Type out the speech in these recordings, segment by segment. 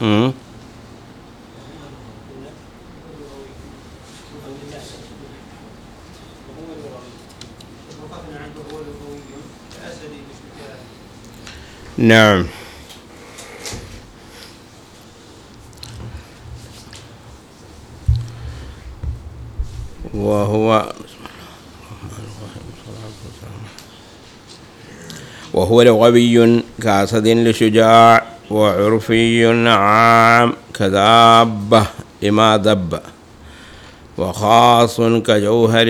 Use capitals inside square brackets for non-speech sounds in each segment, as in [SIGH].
مم. نعم وهو وهو لغوي كأسد لشجاع وعرفي عام كدابة لما دب وخاص كجوهر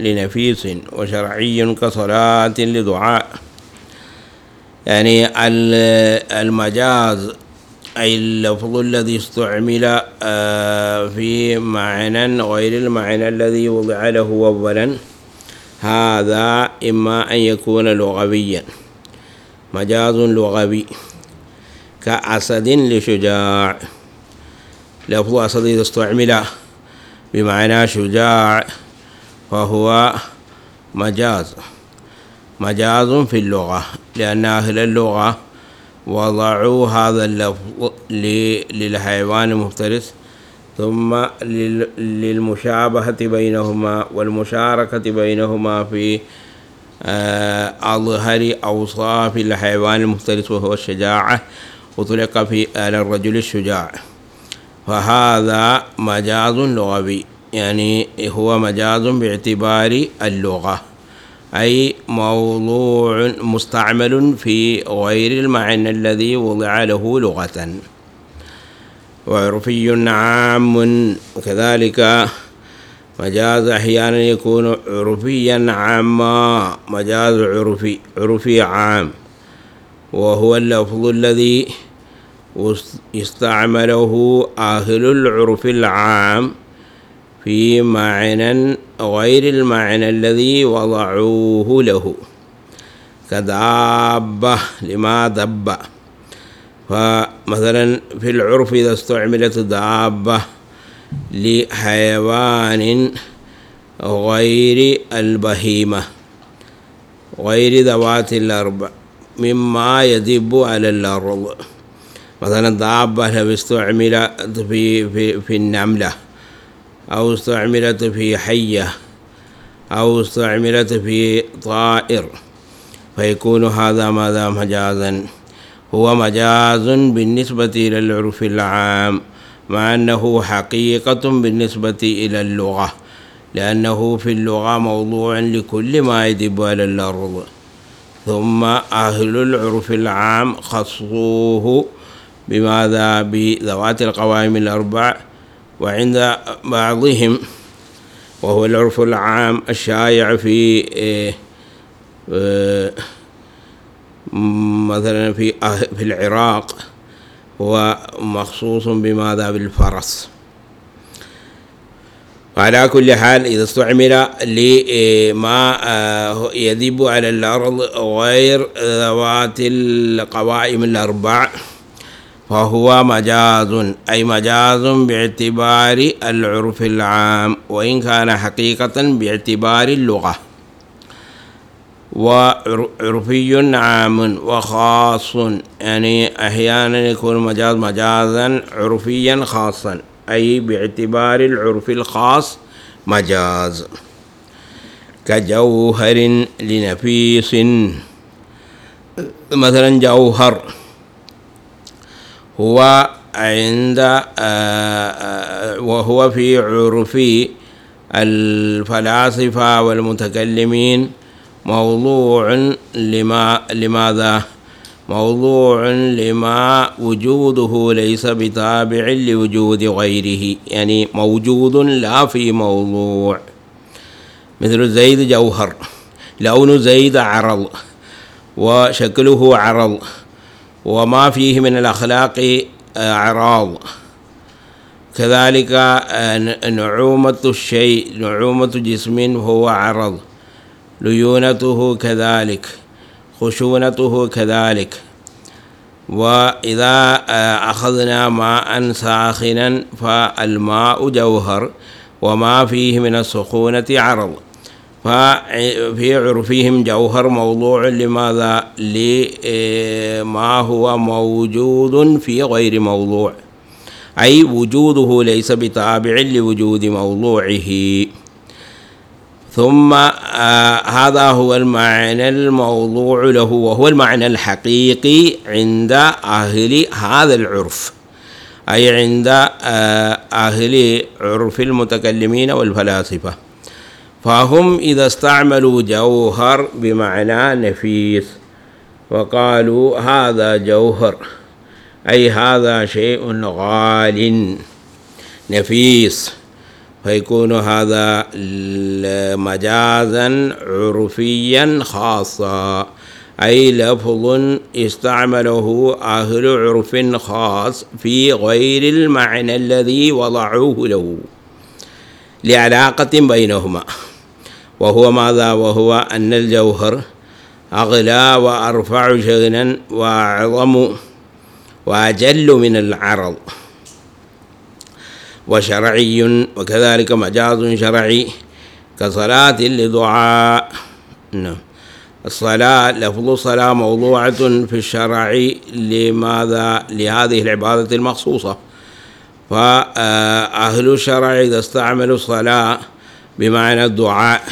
لنفيس وشرعي كصلاة لدعاء. يعني ال- المجاز أي اللفظ الذي استعمل آه، في معنى غير المعنى الذي وضع له أولا هذا إما أن يكون لغويا. مجاز لغوي كأسد لشجاع. لفظ أسد إذا استعمل بمعنى شجاع فهو مجاز. مجاز في اللغة لأن أهل اللغة وضعوا هذا اللفظ للحيوان المفترس ثم لل- للمشابهة بينهما والمشاركة بينهما في آه، أظهر أوصاف الحيوان المفترس وهو الشجاعة أطلق في على الرجل الشجاع. فهذا مجاز لغوي يعني هو مجاز باعتبار اللغة أي موضوع مستعمل في غير المعنى الذي وضع له لغة. وعرفي عام وكذلك مجاز أحيانا يكون عرفيا عاما مجاز عرفي عرفي عام. وهو اللفظ الذي يستعمله أهل العرف العام في معنى غير المعنى الذي وضعوه له. كدابة لما دب. فمثلا في العرف إذا استعملت دابة لحيوان غير البهيمة غير ذوات الأربع مما يدب على الأرض. مثلا دابة لو استعملت في, في, في النملة أو استعملت في حية أو استعملت في طائر فيكون هذا ماذا مجازا. هو مجاز بالنسبة إلى العرف العام. مع أنه حقيقة بالنسبة إلى اللغة لأنه في اللغة موضوع لكل ما يدب على الأرض. ثم أهل العرف العام خصوه بماذا؟ بذوات القوائم الأربع وعند بعضهم وهو العرف العام الشائع في إيه، آه، مثلا في أه- في العراق. هو مخصوص بماذا بالفرس وعلى كل حال إذا استعمل لما آه، يذب على الأرض غير ذوات القوائم الأربع فهو مجاز أي مجاز باعتبار العرف العام وإن كان حقيقة باعتبار اللغة. وعرفي عام وخاص. يعني أحيانا يكون مجاز مجازا عرفيا خاصا. أي باعتبار العرف الخاص مجاز. كجوهر لنفيس. مثلا جوهر هو عند آه، آه، وهو في عرف الفلاسفة والمتكلمين. موضوع لما لماذا؟ موضوع لما وجوده ليس بتابع لوجود غيره. يعني موجود لا في موضوع. مثل زيد جوهر لون زيد عرض وشكله عرض وما فيه من الأخلاق أعراض كذلك آه، نعومة الشيء نعومة جسم هو عرض. ليونته كذلك خشونته كذلك. وإذا آه، أخذنا ماء ساخنا فالماء جوهر وما فيه من السخونة عرض. ففي عرفهم جوهر موضوع لماذا؟ لما هو موجود في غير موضوع. أي وجوده ليس بتابع لوجود موضوعه. ثم آه هذا هو المعنى الموضوع له وهو المعنى الحقيقي عند أهل هذا العرف. أي عند آه أهل عرف المتكلمين والفلاسفة. فهم إذا استعملوا جوهر بمعنى نفيس وقالوا هذا جوهر أي هذا شيء غال نفيس. فيكون هذا مجازا عرفيا خاصا. أي لفظ استعمله أهل عرف خاص في غير المعنى الذي وضعوه له لعلاقة بينهما. وهو ماذا؟ وهو أن الجوهر أغلى وأرفع شغنا وأعظم وأجل من العرض. وشرعي وكذلك مجاز شرعي كصلاة لدعاء نعم. الصلاة لفظ الصلاة موضوعة في الشرع لماذا؟ لهذه العبادة المخصوصة. فأهل الشرع إذا استعملوا الصلاة بمعنى الدعاء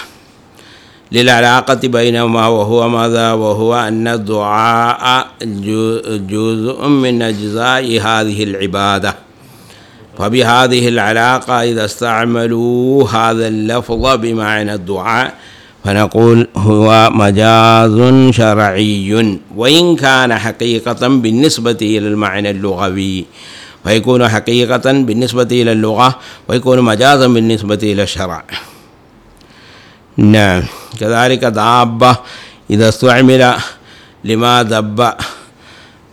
للعلاقة بينهما وهو ماذا؟ وهو أن الدعاء جزء من أجزاء هذه العبادة. فبهذه العلاقة إذا استعملوا هذا اللفظ بمعنى الدعاء فنقول هو مجاز شرعي. وإن كان حقيقة بالنسبة إلى المعنى اللغوي فيكون حقيقة بالنسبة إلى اللغة ويكون مجازا بالنسبة إلى الشرع. نعم. كذلك دابة إذا استعمل لما دب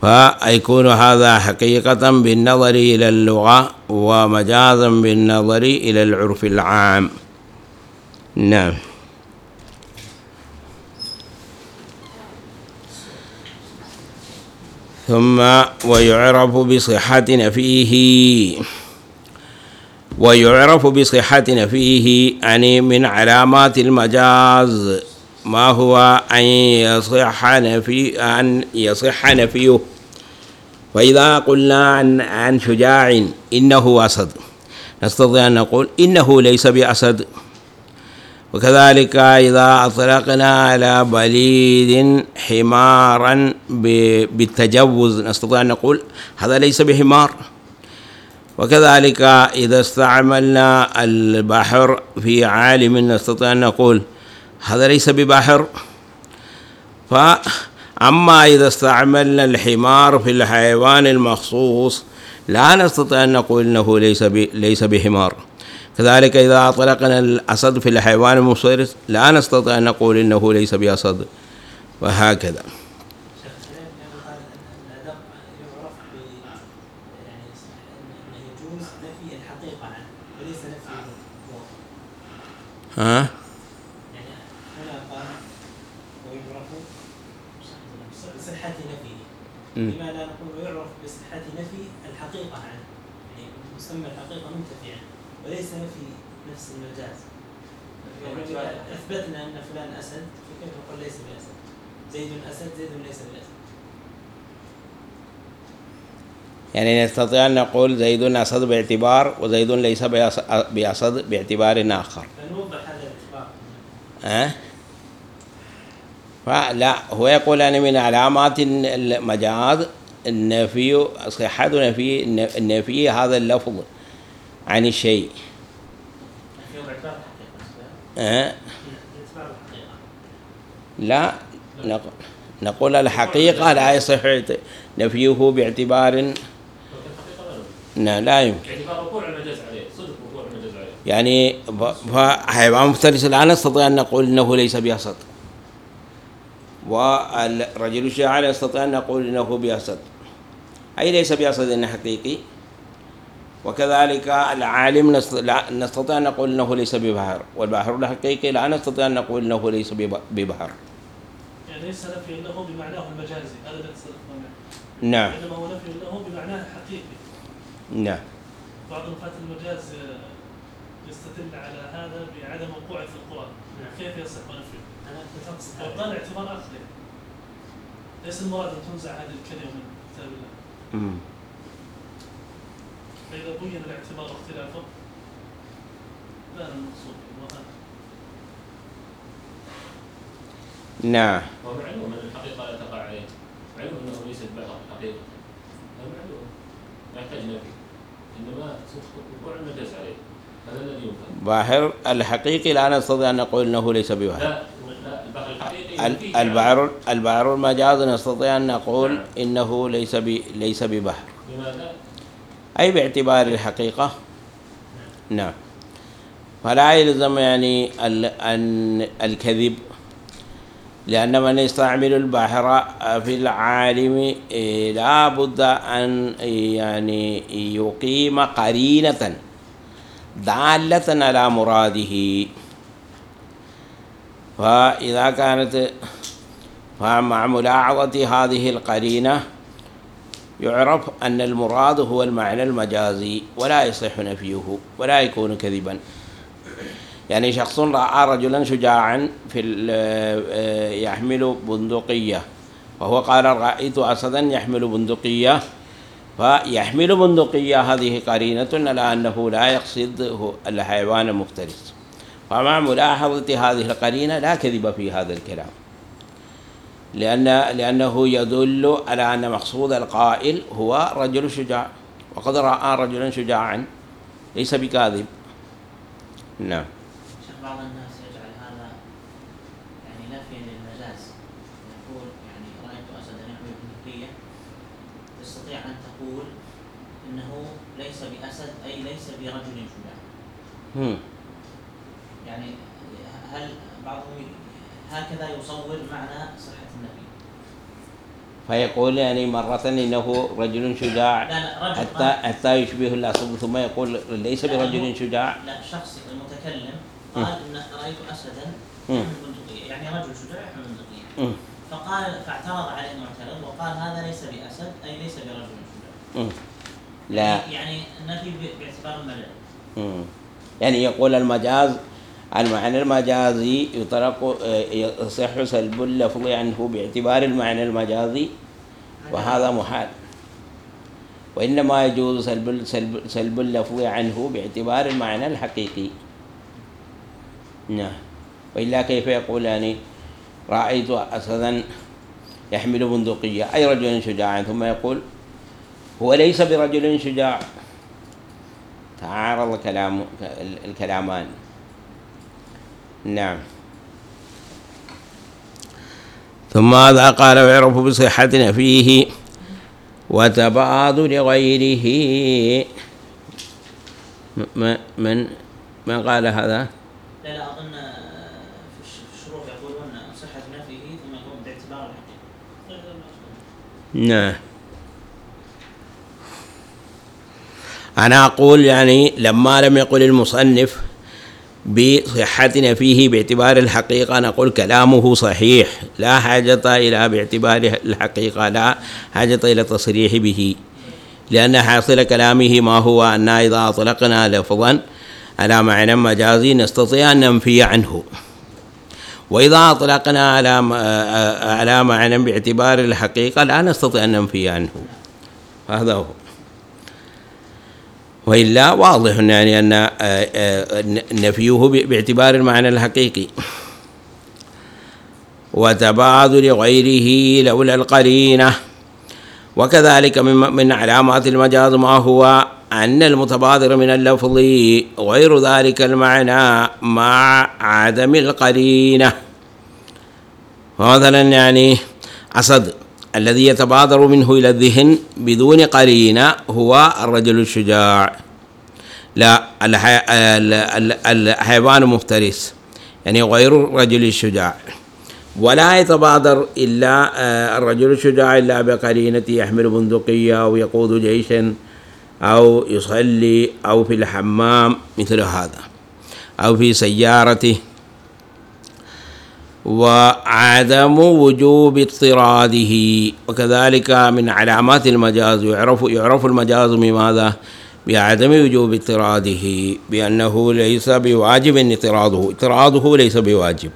فيكون هذا حقيقة بالنظر إلى اللغة ومجازا بالنظر إلى العرف العام. نعم. ثم ويعرف بصحة نفيه ويعرف بصحة نفيه يعني من علامات المجاز ما هو أن يصح نفي أن يصح نفيه. فإذا قلنا عن عن شجاع إنه أسد نستطيع أن نقول إنه ليس بأسد. وكذلك إذا أطلقنا على بليد حمارا بالتجوز نستطيع أن نقول هذا ليس بحمار. وكذلك إذا استعملنا البحر في عالم نستطيع أن نقول هذا ليس ببحر. فأما إذا استعملنا الحمار في الحيوان المخصوص لا نستطيع أن نقول إنه ليس ليس بحمار. كذلك إذا أطلقنا الأسد في الحيوان المفترس لا نستطيع أن نقول إنه ليس بأسد. وهكذا. ها؟ يعني هنا قال ويعرف بصحة نفيه لما لا نقول ويعرف بصحة نفي الحقيقة عنه. يعني مسمى الحقيقة منتفيا وليس نفي نفس المجاز. يعني أثبتنا أن فلان أسد فكيف نقول ليس بأسد؟ زيد أسد زيد ليس بأسد. يعني نستطيع أن نقول زيد أسد باعتبار وزيد ليس بأسد باعتبار آخر. نوضح هذا الاعتبار. أه؟ فلا هو يقول أنا من علامات المجاز النفي صحة نفي النفي هذا اللفظ عن الشيء؟ لا نقول الحقيقة لا يصح نفيه باعتبار لا يمكن. اعتبار وقوع المجاز عليه صدق وقوع المجاز عليه يعني فحيوان مفترس الآن نستطيع أن نقول أنه ليس بأسد والرجل الشاعر يستطيع أن نقول أنه بأسد. أي ليس بأسد حقيقي. وكذلك العالم نستطيع أن نقول أنه ليس ببحر. والبحر الحقيقي لا نستطيع أن نقول أنه ليس ببحر. يعني ليس نفي له بمعناه المجازي هذا نعم. إنما هو نفي له بمعناه الحقيقي نعم. بعض نقاط المجاز يستدل على هذا بعدم وقوعه في القرآن. كيف يصح نفيه؟ وقال اعتبار أخذه ليس المراد أن تنزع هذه الكلمة من كتاب الله مم. فإذا بين الاعتبار واختلافه بان المقصود نعم ومعلوم أن الحقيقة لا تقع عليه معلوم أنه ليست بحر حقيقة هذا معلوم لا يحتاج نفي إنما صدق وقوع المجاز عليه هذا الذي ينكر باحر الحقيقي لا نستطيع أن نقول أنه ليس لا لا البحر الحقيقي ال- فيه البحر البحر المجاز نستطيع أن نقول. إنه ليس ليس ببحر؟ أي باعتبار الحقيقة نعم فلا يلزم يعني ال- أن الكذب لأن من يستعمل البحر في العالم إيه، لا بد أن يعني يقيم قرينة دالة على مراده فإذا كانت فمع ملاحظة هذه القرينة يعرف أن المراد هو المعنى المجازي ولا يصح نفيه ولا يكون كذبا. يعني شخص رأى رجلا شجاعا في ال- يحمل بندقية. وهو قال رأيت أسدا يحمل بندقية. فيحمل بندقية هذه قرينة على أنه لا يقصد الحيوان المفترس فمع ملاحظة هذه القرينة لا كذب في هذا الكلام. لأن لأنه يدل على أن مقصود القائل هو رجل شجاع. وقد رأى رجلا شجاعا. ليس بكاذب. نعم. شيخ بعض الناس يجعل هذا يعني للمجاز. يقول يعني رأيت أسدا يحمل بندقية تستطيع أن تقول إنه ليس بأسد أي ليس برجل شجاع هم. يعني هل بعضهم هكذا يصور معنى صحة النفي فيقول يعني مرة إنه رجل شجاع لا لا رجل حتى حتى يشبه الأسد ثم يقول ليس برجل شجاع. لا شخص المتكلم قال إن رأيت أسدا يعني رجل شجاع يحمل بندقية. فقال فاعترض عليه المعترض وقال هذا ليس بأسد أي ليس برجل شجاع. لا. يعني النفي باعتبار المجال مم. يعني يقول المجاز المعنى المجازي يطلق آه، يصح سلب اللفظ عنه باعتبار المعنى المجازي وهذا محال. وإنما يجوز سلب سلب سلب اللفظ عنه باعتبار المعنى الحقيقي. نعم. وإلا كيف يقول يعني رأيت أسدا يحمل بندقية أي رجل شجاع؟ ثم يقول هو ليس برجل شجاع. تعارض كلام الكلامان. نعم. ثم هذا قال ويعرف بصحة نفيه وتباضل غيره من من قال هذا؟ لا لا أظن في الشروح يقولون صحة نفيه ثم يقولون باعتبار الحقيقة. نعم. أنا أقول يعني لما لم يقل المصنف بصحة نفيه باعتبار الحقيقة. نقول كلامه صحيح. لا حاجة إلى باعتبار الحقيقة. لا حاجة إلى التصريح به. لأن حاصل كلامه ما هو أن إذا أطلقنا لفظا على معنى مجازي نستطيع أن ننفي عنه. وإذا أطلقنا على على معنى باعتبار الحقيقة لا نستطيع أن ننفي عنه. هذا هو. وإلا واضح يعني أن آه، آه، نفيه باعتبار المعنى الحقيقي. وتباذل غيره لولا القرينة. وكذلك من من علامات المجاز ما هو أن المتبادر من اللفظ غير ذلك المعنى مع عدم القرينة. مثلا يعني أسد. الذي يتبادر منه إلى الذهن بدون قرينة هو الرجل الشجاع. لا الحي... ال- ال- الحيوان مفترس يعني غير الرجل الشجاع. ولا يتبادر إلا آه، الرجل الشجاع إلا بقرينة يحمل بندقية أو يقود جيشا أو يصلي أو في الحمام مثل هذا أو في سيارته. وعدم وجوب اضطراده. وكذلك من علامات المجاز يعرف يعرف المجاز بماذا؟ بعدم وجوب اضطراده بأنه ليس بواجب اضطراده. اضطراده ليس بواجب.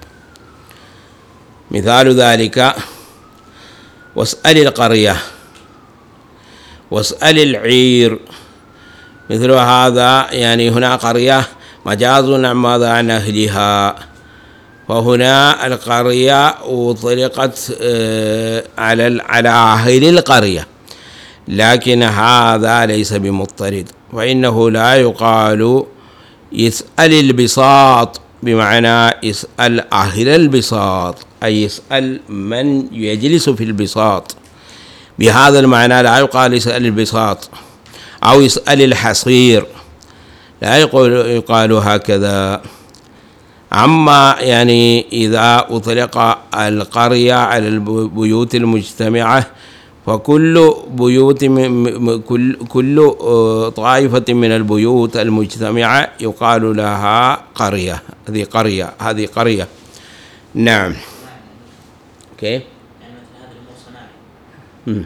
مثال ذلك واسأل القرية واسأل العير. مثل هذا يعني هنا قرية مجاز عن ماذا؟ عن أهلها. فهنا القرية أطلقت آه، على على أهل القرية. لكن هذا ليس بمضطرد. فإنه لا يقال يسأل البساط بمعنى يسأل أهل البساط أي يسأل من يجلس في البساط. بهذا المعنى لا يقال يسأل البساط أو يسأل الحصير. لا يقول يقال هكذا. أما يعني إذا أطلق القرية على البيوت المجتمعة فكل بيوت كل كل آه، طائفة من البيوت المجتمعة يقال لها قرية هذه قرية هذه قرية. نعم. كيف؟ يعني مثل هذا الأمور صناعي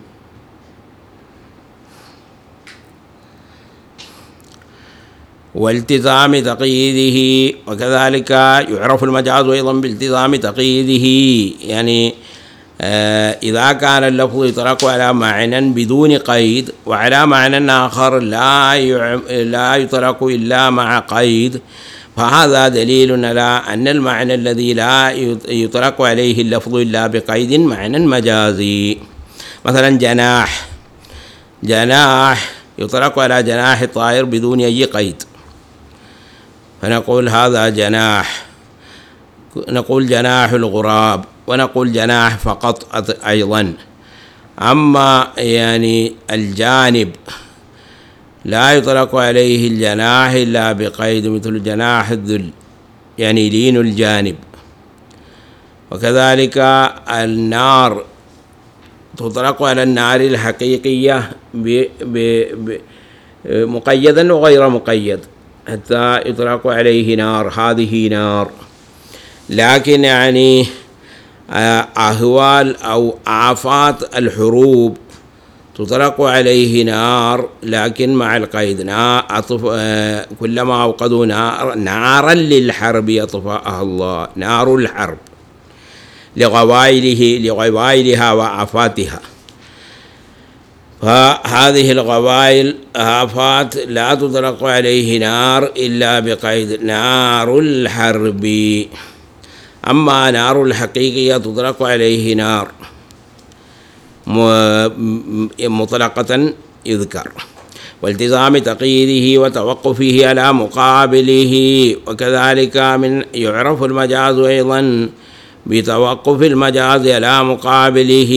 والتزام تقييده وكذلك يعرف المجاز أيضا بالتزام تقييده. يعني آه، إذا كان اللفظ يطلق على معنى بدون قيد وعلى معنى آخر لا لا يطلق إلا مع قيد. فهذا دليل على أن المعنى الذي لا يطلق عليه اللفظ إلا بقيد معنى مجازي. مثلا جناح. جناح يطلق على جناح الطائر بدون أي قيد. فنقول هذا جناح. نقول جناح الغراب ونقول جناح فقط أيضا. أما يعني الجانب لا يطلق عليه الجناح إلا بقيد مثل جناح الذل يعني لين الجانب. وكذلك النار تطلق على النار الحقيقية مقيدا وغير مقيد. حتى يطلق عليه نار هذه نار. لكن يعني آه، أهوال أو آفات الحروب تطلق عليه نار لكن مع القيد أطف آه، كلما أوقدوا نار نارا للحرب يطفأها الله نار الحرب. لغوائله لغوائلها وآفاتها. فهذه الغوائل آفات لا تطلق عليه نار إلا بقيد نار الحرب. أما نار الحقيقية تطلق عليه نار. مطلقة يذكر. والتزام تقييده وتوقفه على مقابله. وكذلك من يعرف المجاز أيضا بتوقف المجاز على مقابله.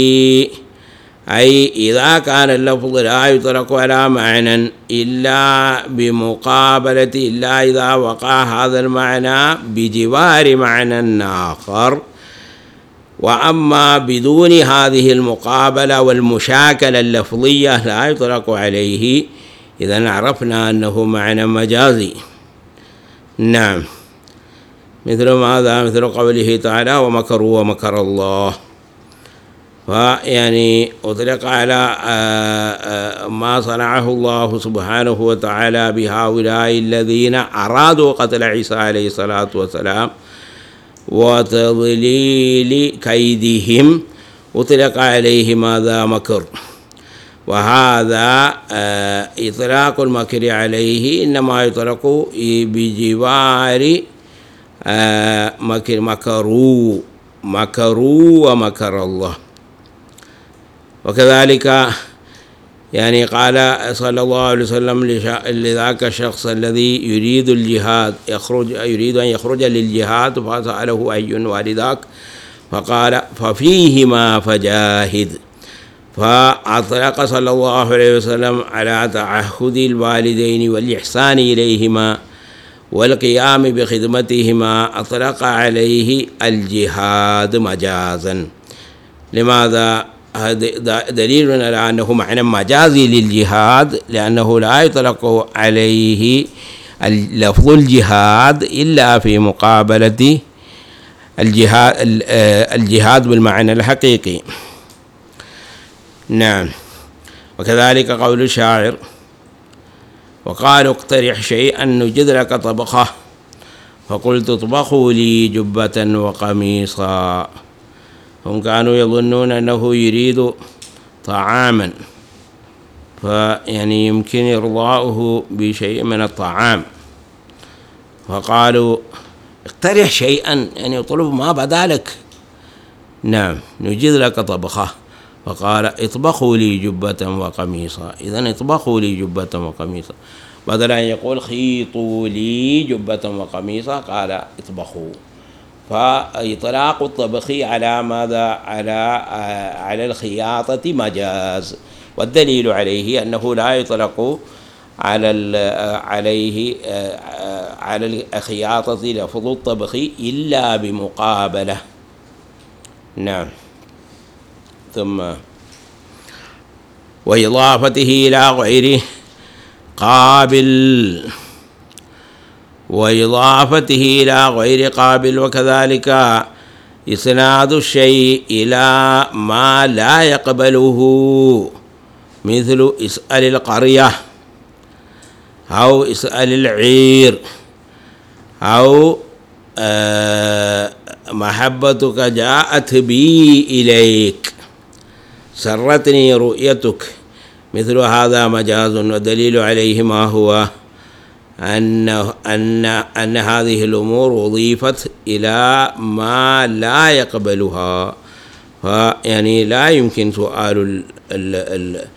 أي إذا كان اللفظ لا يطلق على معنى إلا بمقابلة إلا إذا وقع هذا المعنى بجوار معنى آخر. وأما بدون هذه المقابلة والمشاكلة اللفظية لا يطلق عليه. إذا عرفنا أنه معنى مجازي. نعم. مثل ماذا؟ مثل قوله تعالى ومكروا ومكر الله. فيعني أطلق على آه، آه، ما صنعه الله سبحانه وتعالى بهؤلاء الذين أرادوا قتل عيسى عليه الصلاة والسلام وتضليل كيدهم. أطلق عليه ماذا مكر. وهذا آه، إطلاق المكر عليه إنما يطلق بجوار مكر مكروا مكروا ومكر الله. وكذلك يعني قال صلى الله عليه وسلم لذاك الشخص الذي يريد الجهاد يخرج يريد أن يخرج للجهاد فسأله أي والداك فقال ففيهما فجاهد. فأطلق صلى الله عليه وسلم على تعهد الوالدين والإحسان إليهما والقيام بخدمتهما أطلق عليه الجهاد مجازا. لماذا؟ دليل على أنه معنى مجازي للجهاد لأنه لا يطلق عليه لفظ الجهاد إلا في مقابلة الجهاد الجهاد بالمعنى الحقيقي. نعم. وكذلك قول الشاعر وقالوا اقترح شيئا نجد لك طبخة. فقلت اطبخوا لي جبة وقميصا. هم كانوا يظنون أنه يريد طعاما فيعني يمكن إرضاؤه بشيء من الطعام. فقالوا اقترح شيئا يعني اطلب ما بدا لك. نعم نجد لك طبخة. فقال اطبخوا لي جبة وقميصا. إذا اطبخوا لي جبة وقميصا. بدل أن يقول خيطوا لي جبة وقميصا قال اطبخوا. فإطلاق الطبخ على ماذا؟ على على الخياطة مجاز. والدليل عليه أنه لا يطلق على عليه على الخياطة لفظ الطبخ إلا بمقابلة. نعم. ثم وإضافته إلى غيره قابل. وإضافته إلى غير قابل وكذلك إسناد الشيء إلى ما لا يقبله مثل اسأل القرية أو اسأل العير أو آه محبتك جاءت بي إليك. سرتني رؤيتك. مثل هذا مجاز ودليل عليه ما هو. أن أن أن هذه الأمور أضيفت إلى ما لا يقبلها. فيعني لا يمكن سؤال ال ال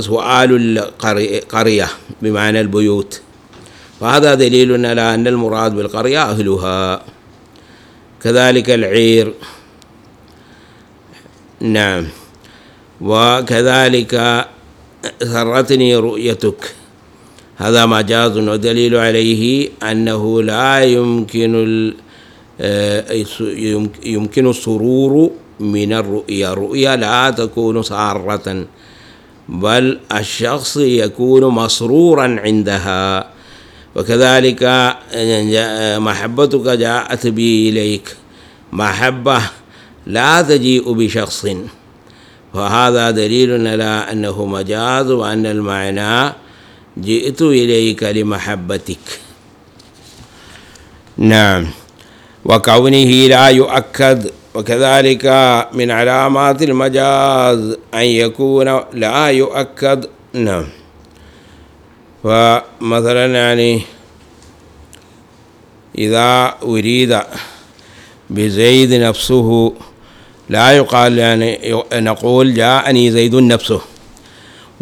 سؤال القرية بمعنى البيوت. فهذا دليل على أن المراد بالقرية أهلها. كذلك العير. نعم. وكذلك سرتني رؤيتك. هذا مجاز ودليل عليه أنه لا يمكن آه، يمكن السرور من الرؤيا. الرؤيا لا تكون سارة بل الشخص يكون مسرورا عندها. وكذلك محبتك جاءت بي إليك. محبة لا تجيء بشخص. فهذا دليل على أنه مجاز وأن المعنى جئت إليك لمحبتك. نعم. وكونه لا يؤكد وكذلك من علامات المجاز أن يكون لا يؤكد. نعم. فمثلا يعني إذا أريد بزيد نفسه لا يقال يعني نقول جاءني زيد نفسه.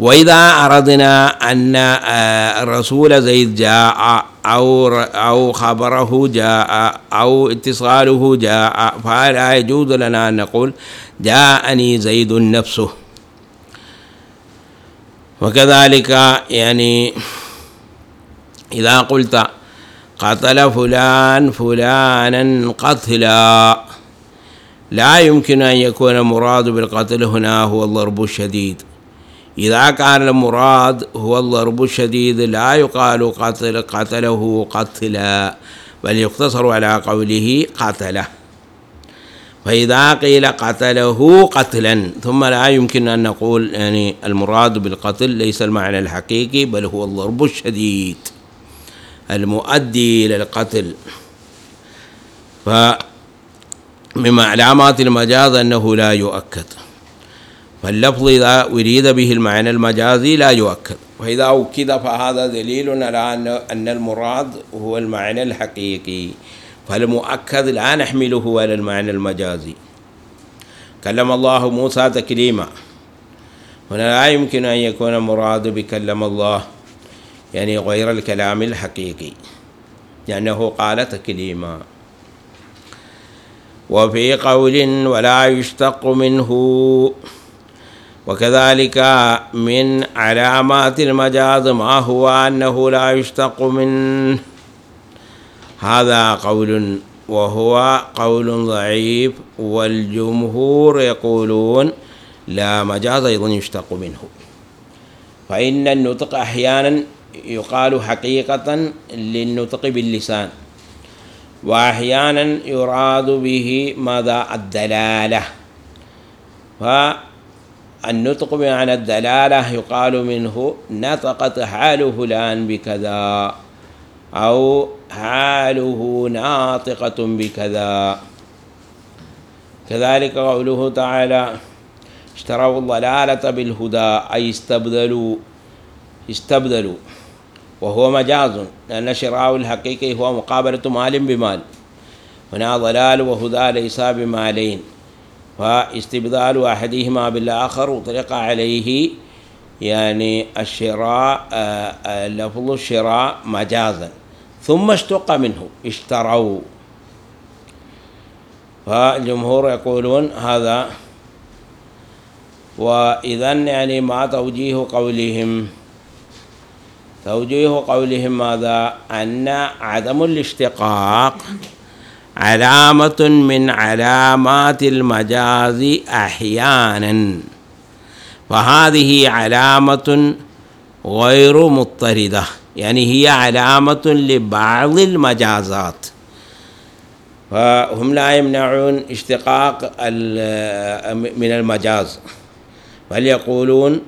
وإذا أردنا أن آه، الرسول زيد جاء أو أو خبره جاء أو اتصاله جاء فلا يجوز لنا أن نقول جاءني زيد نفسه. وكذلك يعني إذا قلت قتل فلان فلانا قتلا لا يمكن أن يكون المراد بالقتل هنا هو الضرب الشديد. إذا كان المراد هو الضرب الشديد لا يقال قتل قتله قتلا بل يقتصر على قوله قتله. فإذا قيل قتله قتلا ثم لا يمكن أن نقول يعني المراد بالقتل ليس المعنى الحقيقي بل هو الضرب الشديد المؤدي إلى القتل. فمن علامات المجاز أنه لا يؤكد. فاللفظ إذا أريد به المعنى المجازي لا يؤكد وإذا أكد فهذا دليل على أن المراد هو المعنى الحقيقي فالمؤكد لا نحمله على المعنى المجازي كلم الله موسى تكليما هنا لا يمكن أن يكون المراد بكلم الله يعني غير الكلام الحقيقي لأنه قال تكليما وفي قول ولا يشتق منه وكذلك من علامات المجاز ما هو أنه لا يشتق من. هذا قول وهو قول ضعيف والجمهور يقولون لا مجاز أيضا يشتق منه. فإن النطق أحيانا يقال حقيقة للنطق باللسان وأحيانا يراد به ماذا؟ الدلالة. ف النطق بمعنى الدلالة يقال منه نطقت حال فلان بكذا أو حاله ناطقة بكذا. كذلك قوله تعالى اشتروا الضلالة بالهدى أي استبدلوا استبدلوا وهو مجاز لأن شراء الحقيقي هو مقابلة مال بمال. هنا ضلال وهدى ليس بمالين. فاستبدال أحدهما بالآخر أطلق عليه يعني الشراء آه، آه، لفظ الشراء مجازا. ثم اشتق منه اشتروا. فالجمهور يقولون هذا. وإذا يعني ما توجيه قولهم. توجيه قولهم ماذا؟ أن عدم الاشتقاق علامة من علامات المجاز أحيانا. فهذه علامة غير مضطردة يعني هي علامة لبعض المجازات. فهم لا يمنعون اشتقاق من المجاز بل يقولون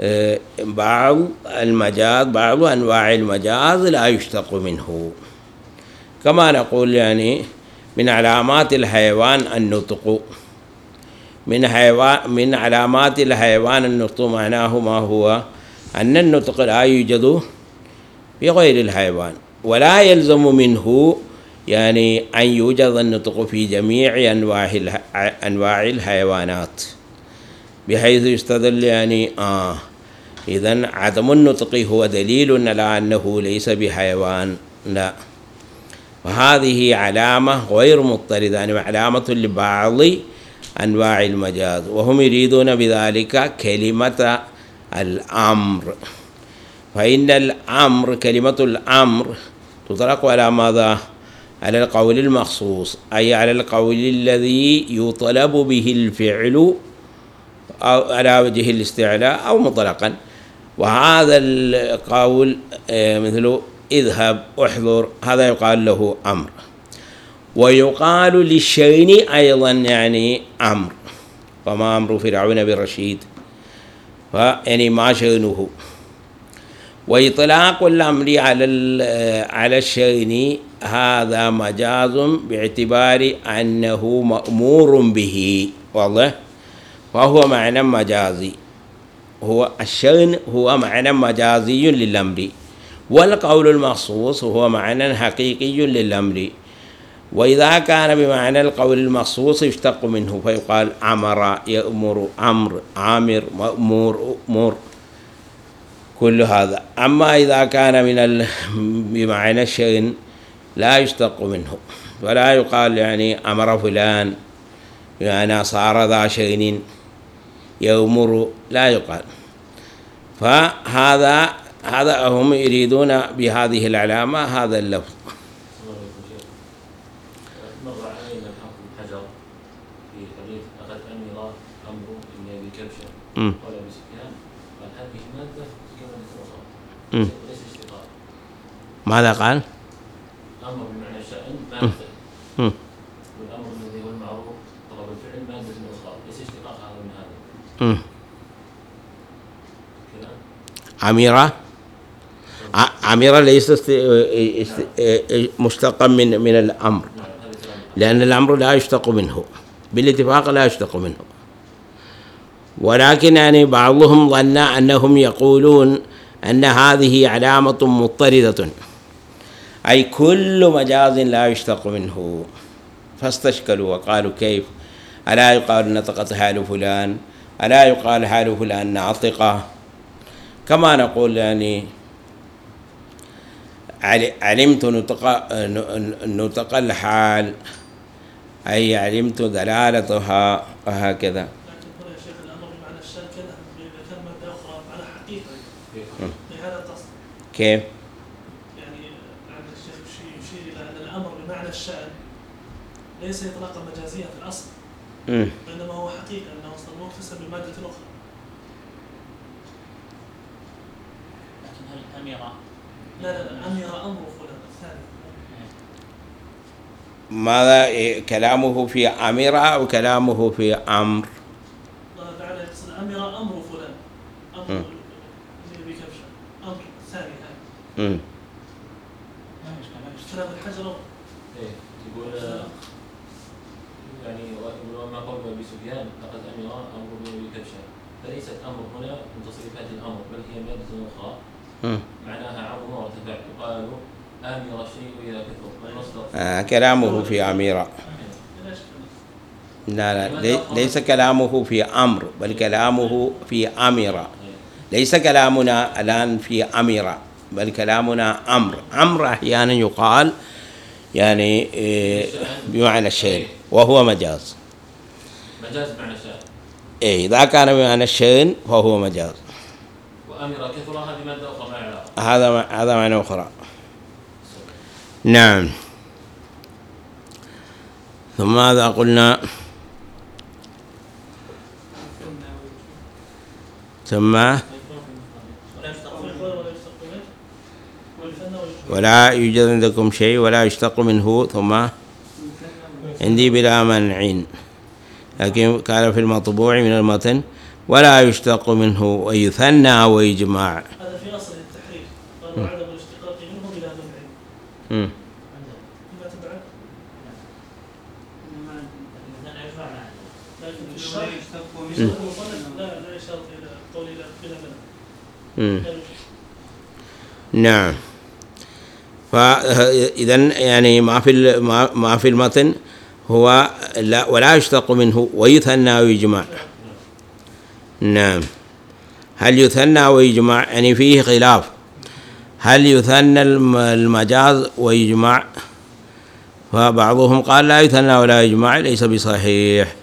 آه، بعض المجاز بعض أنواع المجاز لا يشتق منه. كما نقول يعني من علامات الحيوان النطق من حيوان من علامات الحيوان النطق معناه ما هو؟ أن النطق لا يوجد في غير الحيوان ولا يلزم منه يعني أن يوجد النطق في جميع أنواع أنواع الحيوانات بحيث يستدل يعني آه إذا عدم النطق هو دليل على أنه ليس بحيوان لا. وهذه علامة غير مضطردة يعني علامة لبعض أنواع المجاز. وهم يريدون بذلك كلمة الأمر. فإن الأمر كلمة الأمر تطلق على ماذا؟ على القول المخصوص أي على القول الذي يطلب به الفعل أو على وجه الاستعلاء أو مطلقا. وهذا القول آه، مثل اذهب احضر هذا يقال له أمر. ويقال للشين أيضا يعني أمر. فما أمر فرعون بالرشيد فيعني ما شأنه وإطلاق الأمر على على الشين هذا مجاز باعتبار أنه مأمور به. واضح؟ فهو معنى مجازي. هو الشين هو معنى مجازي للأمر. والقول المخصوص هو معنى حقيقي للأمر. وإذا كان بمعنى القول المخصوص يشتق منه فيقال أمر يأمر أمر عامر مأمور أمور كل هذا. أما إذا كان من ال... بمعنى الشيء لا يشتق منه. ولا يقال يعني أمر فلان يعني صار ذا شيء يأمر لا يقال. فهذا هذا هم يريدون بهذه العلامة هذا اللفظ. مر علينا حجر في حديث ابن أبي كبشة. مم. قال أبي سفيان قال هذه مم. ليس اشتقاق. ماذا قال؟ أمر بمعنى الشان مادة. مم. والأمر الذي هو المعروف طلب الفعل مادة أخرى. ليس اشتقاق هذا. من هذا أميرة؟ ع- أميرة ليست است- است- مشتقا من من الأمر. لأن الأمر لا يشتق منه. بالاتفاق لا يشتق منه. ولكن يعني بعضهم ظن أنهم يقولون أن هذه علامة مضطردة. أي كل مجاز لا يشتق منه. فاستشكلوا وقالوا كيف؟ ألا يقال نطقت حال فلان؟ ألا يقال حال فلان ناطقة؟ كما نقول يعني علمت نطق نطق الحال أي علمت دلالتها وهكذا كيف؟ يعني الشيخ يشير إلى ان الامر بمعنى الشان ليس اطلاقا مجازيا في الاصل. وانما هو حقيقه انه أصلا مكتسب من ماده أخرى لكن هل أمر لا لا أمر أمر فلان الثاني ماذا؟ إيه، كلامه في أمر أو كلامه في أمر؟ الله تعالى يقصد أمر أمر فلان أمر بكبشة أمر ثاني هذا كلام. الحجر إيه يقول يعني وما قول أبي سفيان لقد أمر أمر بن ابي بكبشة فليست أمر هنا من تصريفات الأمر بل هي مادة أخرى. معناها عظم وارتفاع يقال آمر الشيء اذا كثر. والمصدر آه كلامه في أميرة. لا لا لا لي- ليس كلامه في أمر بل كلامه في أميرة. ليس كلامنا الآن في أميرة بل كلامنا أمر. أمر أحيانا يقال يعني إيه، بمعنى الشيء وهو مجاز. مجاز معنى شاء إيه إذا كان بمعنى الشيء فهو مجاز. ماده أخرى ما هذا هذا معنى أخرى. نعم. ثم ماذا قلنا؟ ثم ولا يوجد عندكم شيء ولا يشتق منه ثم عندي بلا منع. لكن كان في المطبوع من المتن ولا يشتق منه ويثنى ويجمع. هذا في اصل التحرير قالوا عدم الاشتقاق منه. بلا منع لا لا يشترط قول بلا نعم. فإذا يعني ما في ما ما في المتن هو لا ولا يشتق منه ويثنى ويجمع. نعم. هل يثنى ويجمع؟ يعني فيه خلاف. هل يثنى الم- المجاز ويجمع؟ فبعضهم قال لا يثنى ولا يجمع ليس بصحيح.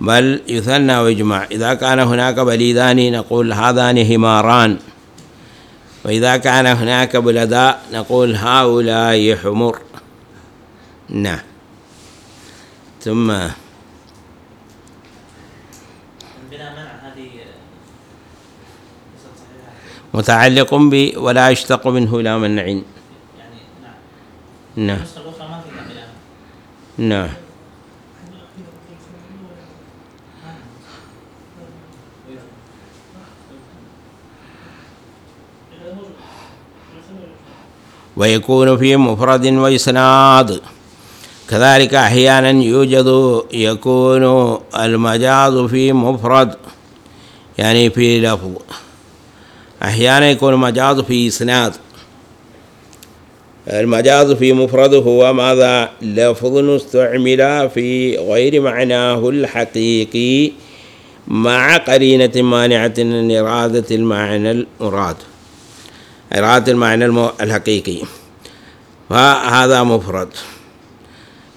بل يثنى ويجمع. إذا كان هناك بليدان نقول هذان هماران وإذا كان هناك بلداء نقول هؤلاء حمر. نعم. ثم بلا منع هذه ليست صحيحة متعلق ب ولا يشتق منه إلى منع. يعني نعم. نعم. نعم. ويكون في مفرد وإسناد. كذلك أحيانا يوجد يكون المجاز في مفرد يعني في لفظ. أحيانا يكون المجاز في إسناد المجاز في مفرد هو ماذا لفظ استعمل في غير معناه الحقيقي مع قرينة مانعة من إرادة المعنى المراد إرادة المعنى الحقيقي فهذا مفرد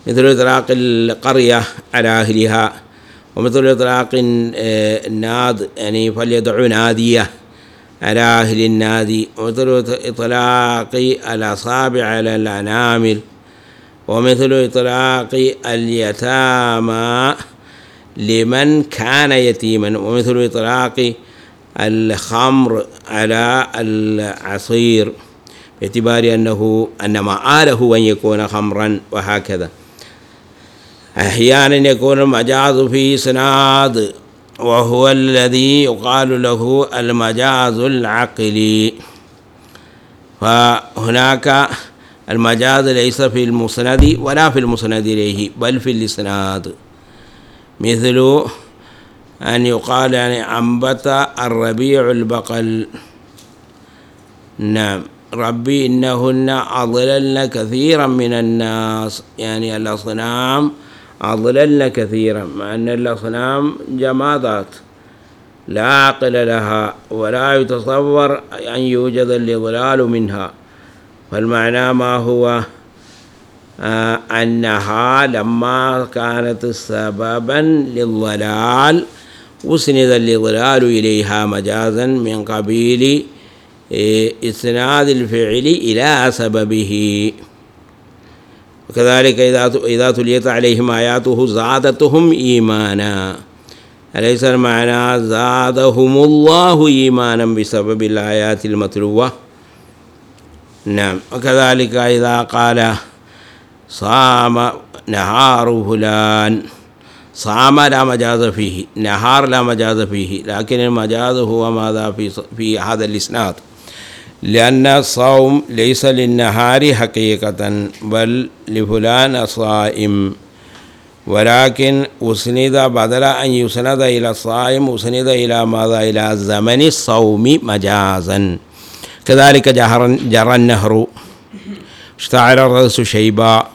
مثل إطلاق القرية على أهلها ومثل إطلاق الناد يعني فليدعو نادية على أهل النادي ومثل إطلاق الأصابع على الأنامل ومثل إطلاق اليتامى لمن كان يتيما ومثل إطلاق الخمر على العصير باعتبار أنه أن مآله أن يكون خمرا وهكذا. أحيانا يكون المجاز في إسناد وهو الذي يقال له المجاز العقلي. فهناك المجاز ليس في المسند ولا في المسند إليه بل في الإسناد. مثل أن يقال يعني أنبت الربيع البقل. نعم. ربي إنهن أضللن كثيرا من الناس. يعني الأصنام أضللن كثيرا مع أن الأصنام جمادات. لا عقل لها ولا يتصور أن يوجد الإضلال منها. فالمعنى ما هو؟ آه أنها لما كانت سببا للضلال أسند الإضلال إليها مجازا من قبيل إيه، إسناد الفعل إلى سببه. وكذلك إذا تليت عليهم آياته زادتهم إيمانا. أليس المعنى؟ زادهم الله إيمانا بسبب الآيات المتلوة. نعم. وكذلك إذا قال صام نهار فلان صام لا مجاز فيه نهار لا مجاز فيه لكن المجاز هو ماذا؟ في في هذا الإسناد. لأن الصوم ليس للنهار حقيقة بل لفلان صائم. ولكن أسند بدل أن يسند إلى الصائم أسند إلى ماذا؟ إلى زمن الصوم مجازا. كذلك جرى النهر. اشتعل الرأس شيبا.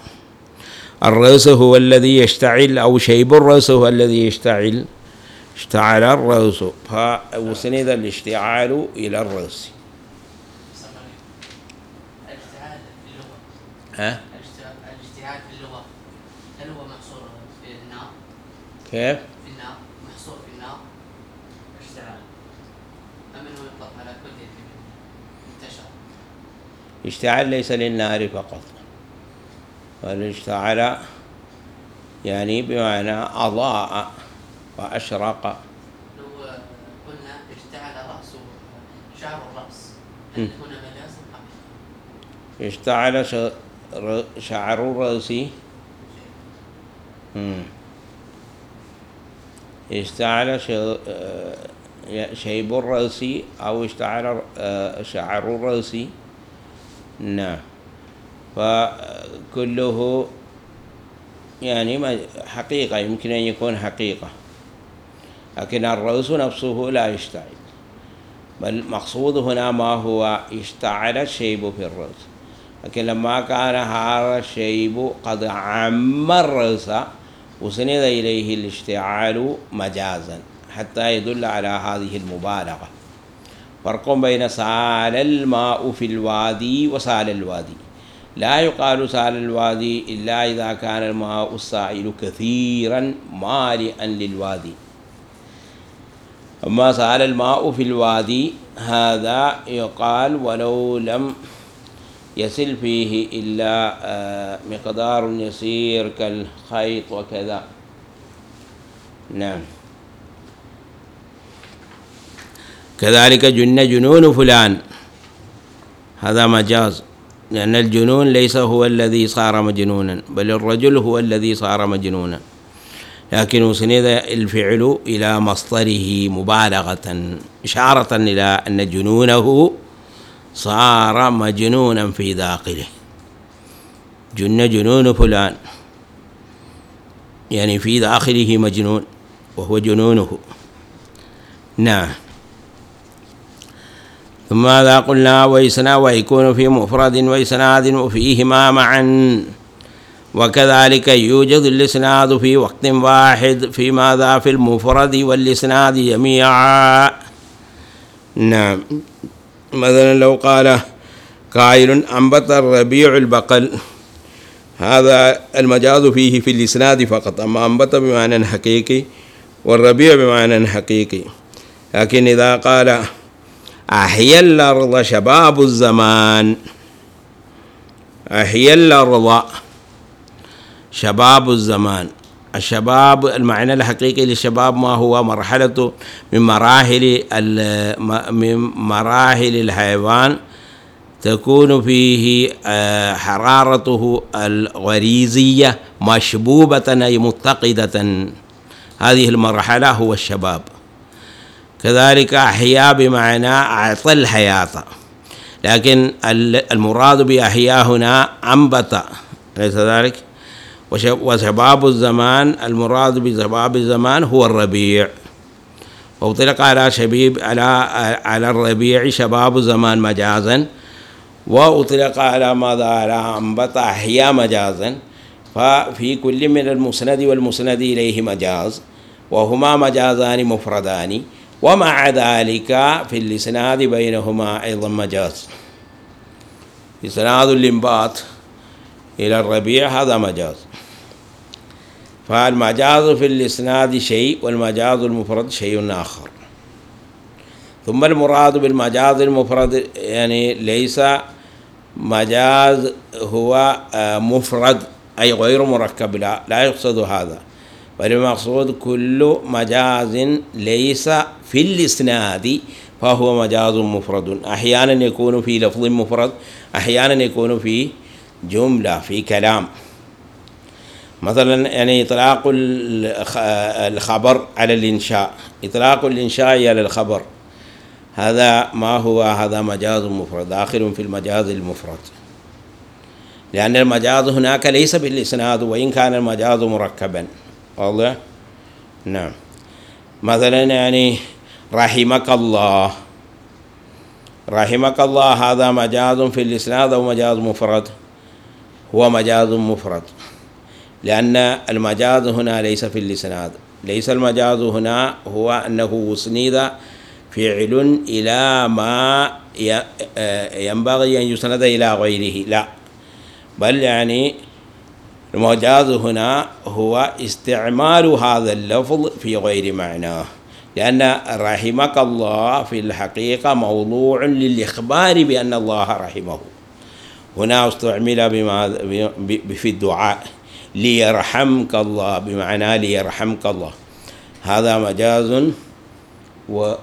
الرأس هو الذي يشتعل أو شيب الرأس هو الذي يشتعل. اشتعل الرأس فأسند الاشتعال إلى الرأس الاجتهاد في اللغة ها؟ الاجت- الاجتهاد في اللغة. هل هو محصور في النار كيف؟ في النار محصور في النار اشتعال أم أنه يطلق على كل انتشر. اشتعل ليس للنار فقط. بل اشتعل يعني بمعنى أضاء وأشرق. لو آه، قلنا اشتعل رأسه شعر الرأس. هل هنا مجاز؟ اشتعل شعر مم. اشتعل آه، شيب الرأس أو اشتعل آه، شعر الرأس نعم فكله يعني ما- حقيقة يمكن أن يكون حقيقة. لكن الرأس نفسه لا يشتعل. بل مقصود هنا ما هو اشتعل الشيب في الرأس. لكن لما كان هذا الشيب قد عم الرأس وسند إليه الاشتعال مجازا حتى يدل على هذه المبالغة. فرق بين سال الماء في الوادي وسال الوادي. لا يقال سال الوادي إلا إذا كان الماء السائل كثيرا مالئا للوادي. أما سال الماء في الوادي هذا يقال ولو لم يسل فيه إلا آه، مقدار يسير كالخيط وكذا. نعم. كذلك جن جنون فلان. هذا مجاز لأن الجنون ليس هو الذي صار مجنونا بل الرجل هو الذي صار مجنونا. لكن أسند الفعل إلى مصدره مبالغة إشارة إلى أن جنونه صار مجنونا في داخله. جن جنون فلان. يعني في داخله مجنون وهو جنونه. نعم. ثم ماذا قلنا؟ ويسنا ويكون في مفرد وإسناد وفيهما معا. وكذلك يوجد الإسناد في وقت واحد في ماذا؟ في المفرد والإسناد جميعا. نعم. مثلا لو قال قائل أنبت الربيع البقل هذا المجاز فيه في الإسناد فقط أما أنبت بمعنى حقيقي والربيع بمعنى حقيقي. لكن إذا قال أحيا الأرض شباب الزمان أحيا الأرض شباب الزمان. الشباب المعنى الحقيقي للشباب ما هو؟ مرحلة من مراحل من مراحل الحيوان تكون فيه آه، حرارته الغريزية مشبوبة أي متقدة. هذه المرحلة هو الشباب. كذلك أحيا بمعنى أعطى الحياة. لكن ال- المراد بأحيا هنا أنبت أليس ذلك؟ وشباب الزمان المراد بشباب الزمان هو الربيع. وأطلق على شبيب على على الربيع شباب زمان مجازا. وأطلق على ماذا؟ على أنبت أحيا مجازا. ففي كل من المسند والمسند إليه مجاز. وهما مجازان مفردان. ومع ذلك في الإسناد بينهما أيضا مجاز. إسناد الإنبات إلى الربيع هذا مجاز. فالمجاز في الإسناد شيء والمجاز المفرد شيء آخر؟ ثم المراد بالمجاز المفرد يعني ليس مجاز هو آه، مفرد أي غير مركب لا لا يقصد هذا. بل المقصود كل مجاز ليس في الإسناد فهو مجاز مفرد. أحيانا يكون في لفظ مفرد أحيانا يكون في جملة في كلام. مثلا يعني إطلاق الخ- الخبر على الإنشاء إطلاق الإنشاء على الخبر. هذا ما هو هذا مجاز مفرد داخل في المجاز المفرد. لأن المجاز هناك ليس بالإسناد وإن كان المجاز مركبا. واضح؟ نعم. مثلا يعني رحمك الله. رحمك الله هذا مجاز في الإسناد أو مجاز مفرد؟ هو مجاز مفرد. لأن المجاز هنا ليس في الإسناد. ليس المجاز هنا هو أنه أسند فعل إلى ما ينبغي أن يسند إلى غيره. لا. بل يعني المجاز هنا هو استعمال هذا اللفظ في غير معناه. لأن رحمك الله في الحقيقة موضوع للإخبار بأن الله رحمه. هنا استعمل بما في الدعاء. ليرحمك الله بمعنى ليرحمك الله. هذا مجاز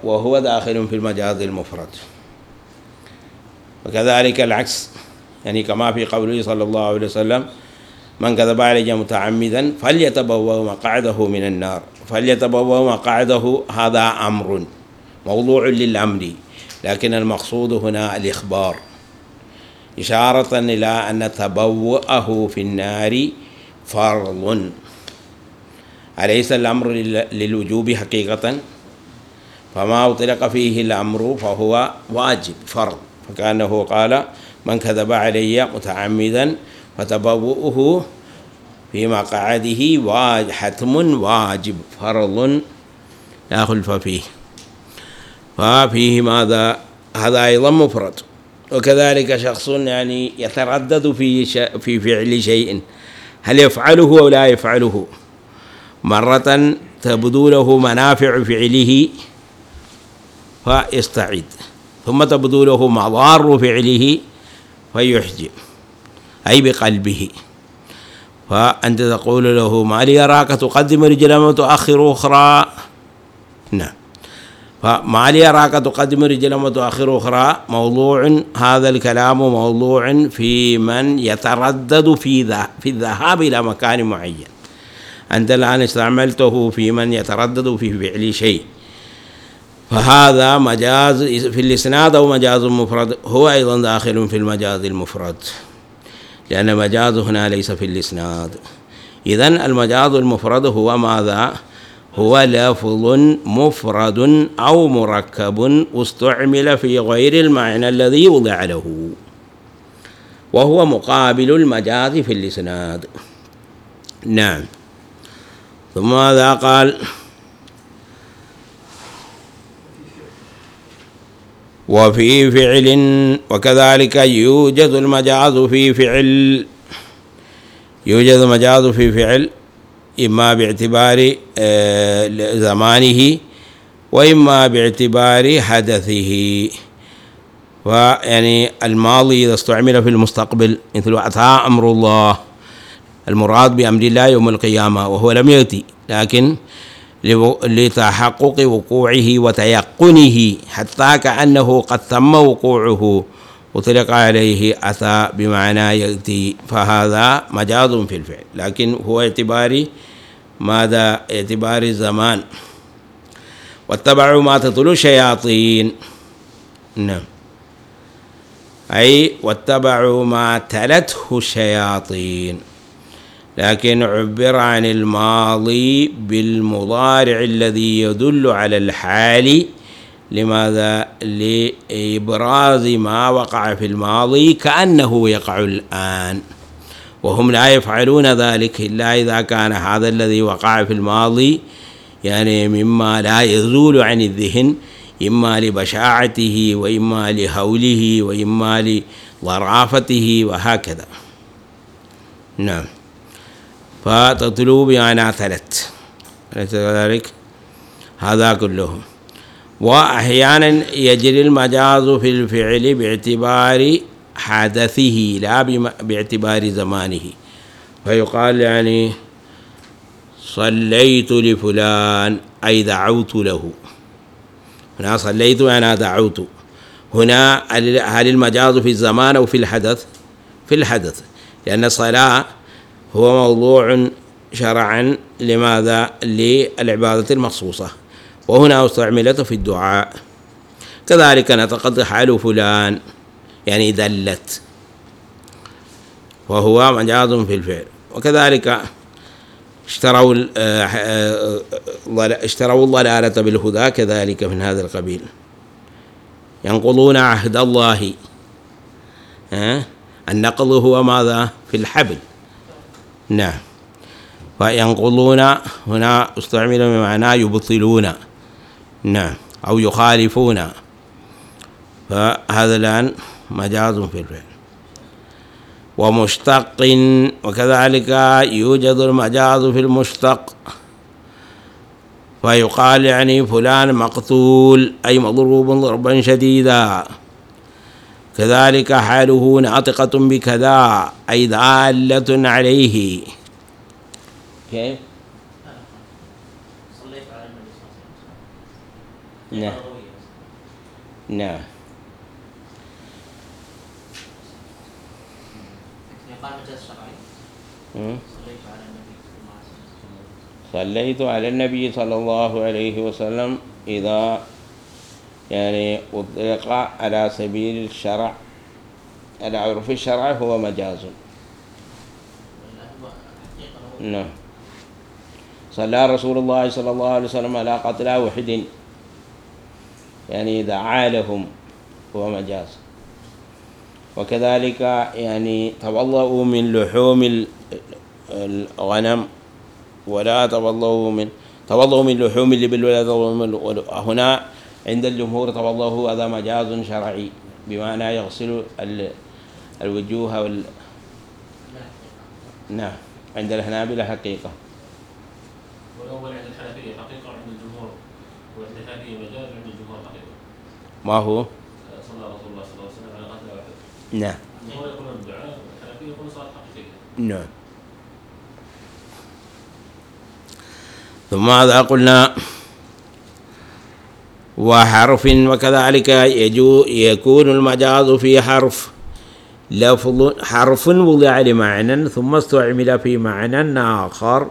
وهو داخل في المجاز المفرد. وكذلك العكس. يعني كما في قوله صلى الله عليه وسلم من كذب علي متعمدا فليتبوأ مقعده من النار. فليتبوأ مقعده هذا أمر موضوع للأمر. لكن المقصود هنا الإخبار. إشارة إلى أن تبوأه في النار فرض أليس الأمر للوجوب حقيقة؟ فما أطلق فيه الأمر فهو واجب فرض. فكأنه قال من كذب علي متعمدا فتبوؤه في مقعده حتم واجب فرض لا خلف فيه. ففيه ماذا؟ هذا أيضا مفرد. وكذلك شخص يعني يتردد في في فعل شيء. هل يفعله أو لا يفعله. مرة تبدو له منافع فعله فيستعيد. ثم تبدو له مضار فعله فيحجم أي بقلبه. فأنت تقول له ما لي أراك تقدم رجلا وتؤخر أخرى. نعم. فما لي أراك تقدم رجلا وتؤخر أخرى موضوع هذا الكلام موضوع في من يتردد في في الذهاب إلى مكان معين. أنت الآن استعملته في من يتردد في فعل شيء. فهذا مجاز في الإسناد أو مجاز مفرد؟ هو أيضا داخل في المجاز المفرد. لأن المجاز هنا ليس في الإسناد. إذا المجاز المفرد هو ماذا؟ هو لفظ مفرد أو مركب استعمل في غير المعنى الذي وضع له وهو مقابل المجاز في الإسناد نعم ثم ماذا قال؟ وفي فعل وكذلك يوجد المجاز في فعل يوجد مجاز في فعل إما باعتبار آه، زمانه وإما باعتبار حدثه. ويعني الماضي إذا استعمل في المستقبل مثل أتى أمر الله. المراد بأمر الله يوم القيامة وهو لم يأتي لكن لتحقق وقوعه وتيقنه حتى كأنه قد تم وقوعه أطلق عليه أتى بمعنى يأتي. فهذا مجاز في الفعل لكن هو اعتباري ماذا؟ اعتبار الزمان واتبعوا ما تتلو الشياطين. نعم. أي واتبعوا ما تلته الشياطين. لكن عبر عن الماضي بالمضارع الذي يدل على الحال. لماذا؟ لإبراز ما وقع في الماضي كأنه يقع الآن. وهم لا يفعلون ذلك إلا إذا كان هذا الذي وقع في الماضي يعني مما لا يزول عن الذهن إما لبشاعته وإما لهوله وإما لظرافته وهكذا. نعم. فتطلب بمعنى ثلث أليس كذلك؟ هذا كله وأحيانا يجري المجاز في الفعل باعتبار حدثه لا باعتبار زمانه. فيقال يعني صليت لفلان أي دعوت له. هنا صليت أنا دعوت. هنا هل المجاز في الزمان أو في الحدث؟ في الحدث. لأن الصلاة هو موضوع شرعا لماذا؟ للعبادة المخصوصة. وهنا استعملت في الدعاء. كذلك نطقت حال فلان. يعني دلت وهو مجاز في الفعل. وكذلك اشتروا آه، آه، اشتروا الضلالة بالهدى كذلك من هذا القبيل. ينقضون عهد الله. النقض هو ماذا؟ في الحبل. نعم. فينقضون هنا استعمل بمعنى يبطلون. نعم. أو يخالفون. فهذا الآن مجاز في الفعل. ومشتق وكذلك يوجد المجاز في المشتق. فيقال يعني فلان مقتول أي مضروب ضربا شديدا. كذلك حاله ناطقة بكذا أي دالة عليه. كيف؟ نعم. لغوية. نعم يقال مجاز شرعي مم. صليت على النبي صلى الله عليه وسلم إذا يعني أطلق على سبيل الشرع على عرف الشرع هو مجاز نعم صلى رسول الله صلى الله عليه وسلم على قتلى وحد يعني دعا لهم هو مجاز وكذلك يعني تبضأوا من لحوم ال- الغنم ولا تبضأوا من تبضأوا من لحوم الإبل ولا من هنا عند الجمهور تبضأوا هذا مجاز شرعي بمعنى يغسل ال- الوجوه وال... نعم عند الحنابلة حقيقة. والأول عند الحنفية حقيقة الجمهور. وعند الحنفية مجاز الجمهور حقيقة. ما هو صلى رسول الله صلى الله عليه وسلم على قتل واحد نعم. نعم. ثم ماذا قلنا؟ وحرف وكذلك يجو يكون المجاز في حرف. لفظ حرف وضع لمعنى ثم استعمل في معنى آخر.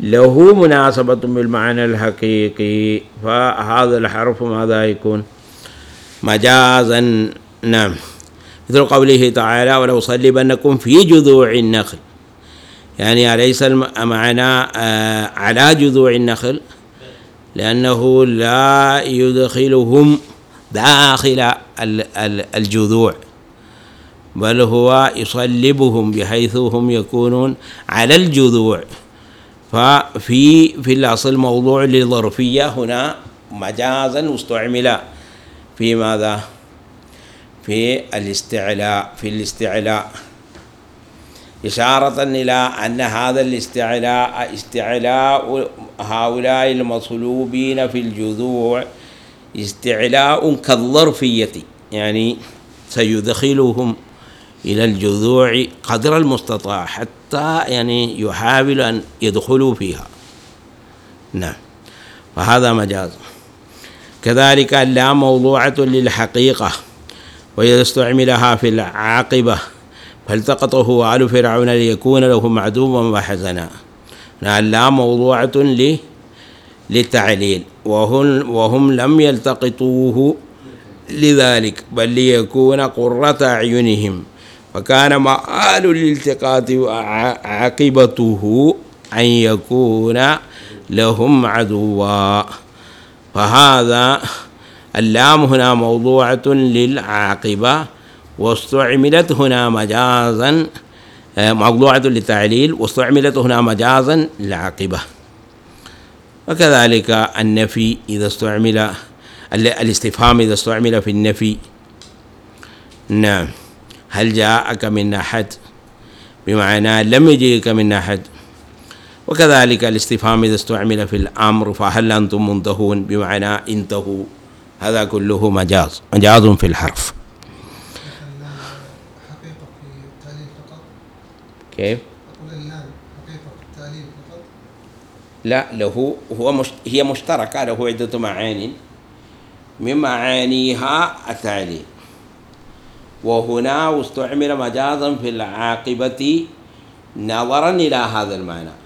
له مناسبة بالمعنى الحقيقي. فهذا الحرف ماذا يكون؟ مجازا. نعم. مثل قوله تعالى ولو صلبنكم في جذوع النخل. يعني أليس معنى آه، على جذوع النخل؟ لأنه لا يدخلهم داخل ال- ال- الجذوع بل هو يصلبهم بحيث هم يكونون على الجذوع. ففي في الأصل موضوع للظرفية هنا مجازا واستعمل في ماذا؟ في الاستعلاء في الاستعلاء. إشارة إلى أن هذا الاستعلاء استعلاء هؤلاء المصلوبين في الجذوع استعلاء كالظرفية يعني سيدخلهم إلى الجذوع قدر المستطاع حتى يعني يحاول أن يدخلوا فيها. نعم. وهذا مجاز. كذلك اللام موضوعة للحقيقة. وإذا استعملها في العاقبة. فالتقطه آل فرعون ليكون لهم عدوا وحزنا. اللام موضوعة للتعليل. وهم, وهم لم يلتقطوه لذلك بل ليكون قرة أعينهم. فكان مآل الالتقاط عاقبته أن يكون لهم عدوا. فهذا اللام هنا موضوعة للعاقبة واستعملت هنا مجازا آه، موضوعة للتعليل واستعملت هنا مجازا للعاقبة. وكذلك النفي إذا استعمل ال- الاستفهام إذا استعمل في النفي. نعم. هل جاءك من أحد؟ بمعنى لم يجيك من أحد. وكذلك الاستفهام إذا استعمل في الأمر فهل أنتم منتهون؟ بمعنى انتهوا. هذا كله مجاز مجاز في الحرف. كيف؟ لا له هو مش هي مشتركة له عدة معاني. من معانيها التعليل. وهنا استعمل مجازا في العاقبة نظرا إلى هذا المعنى.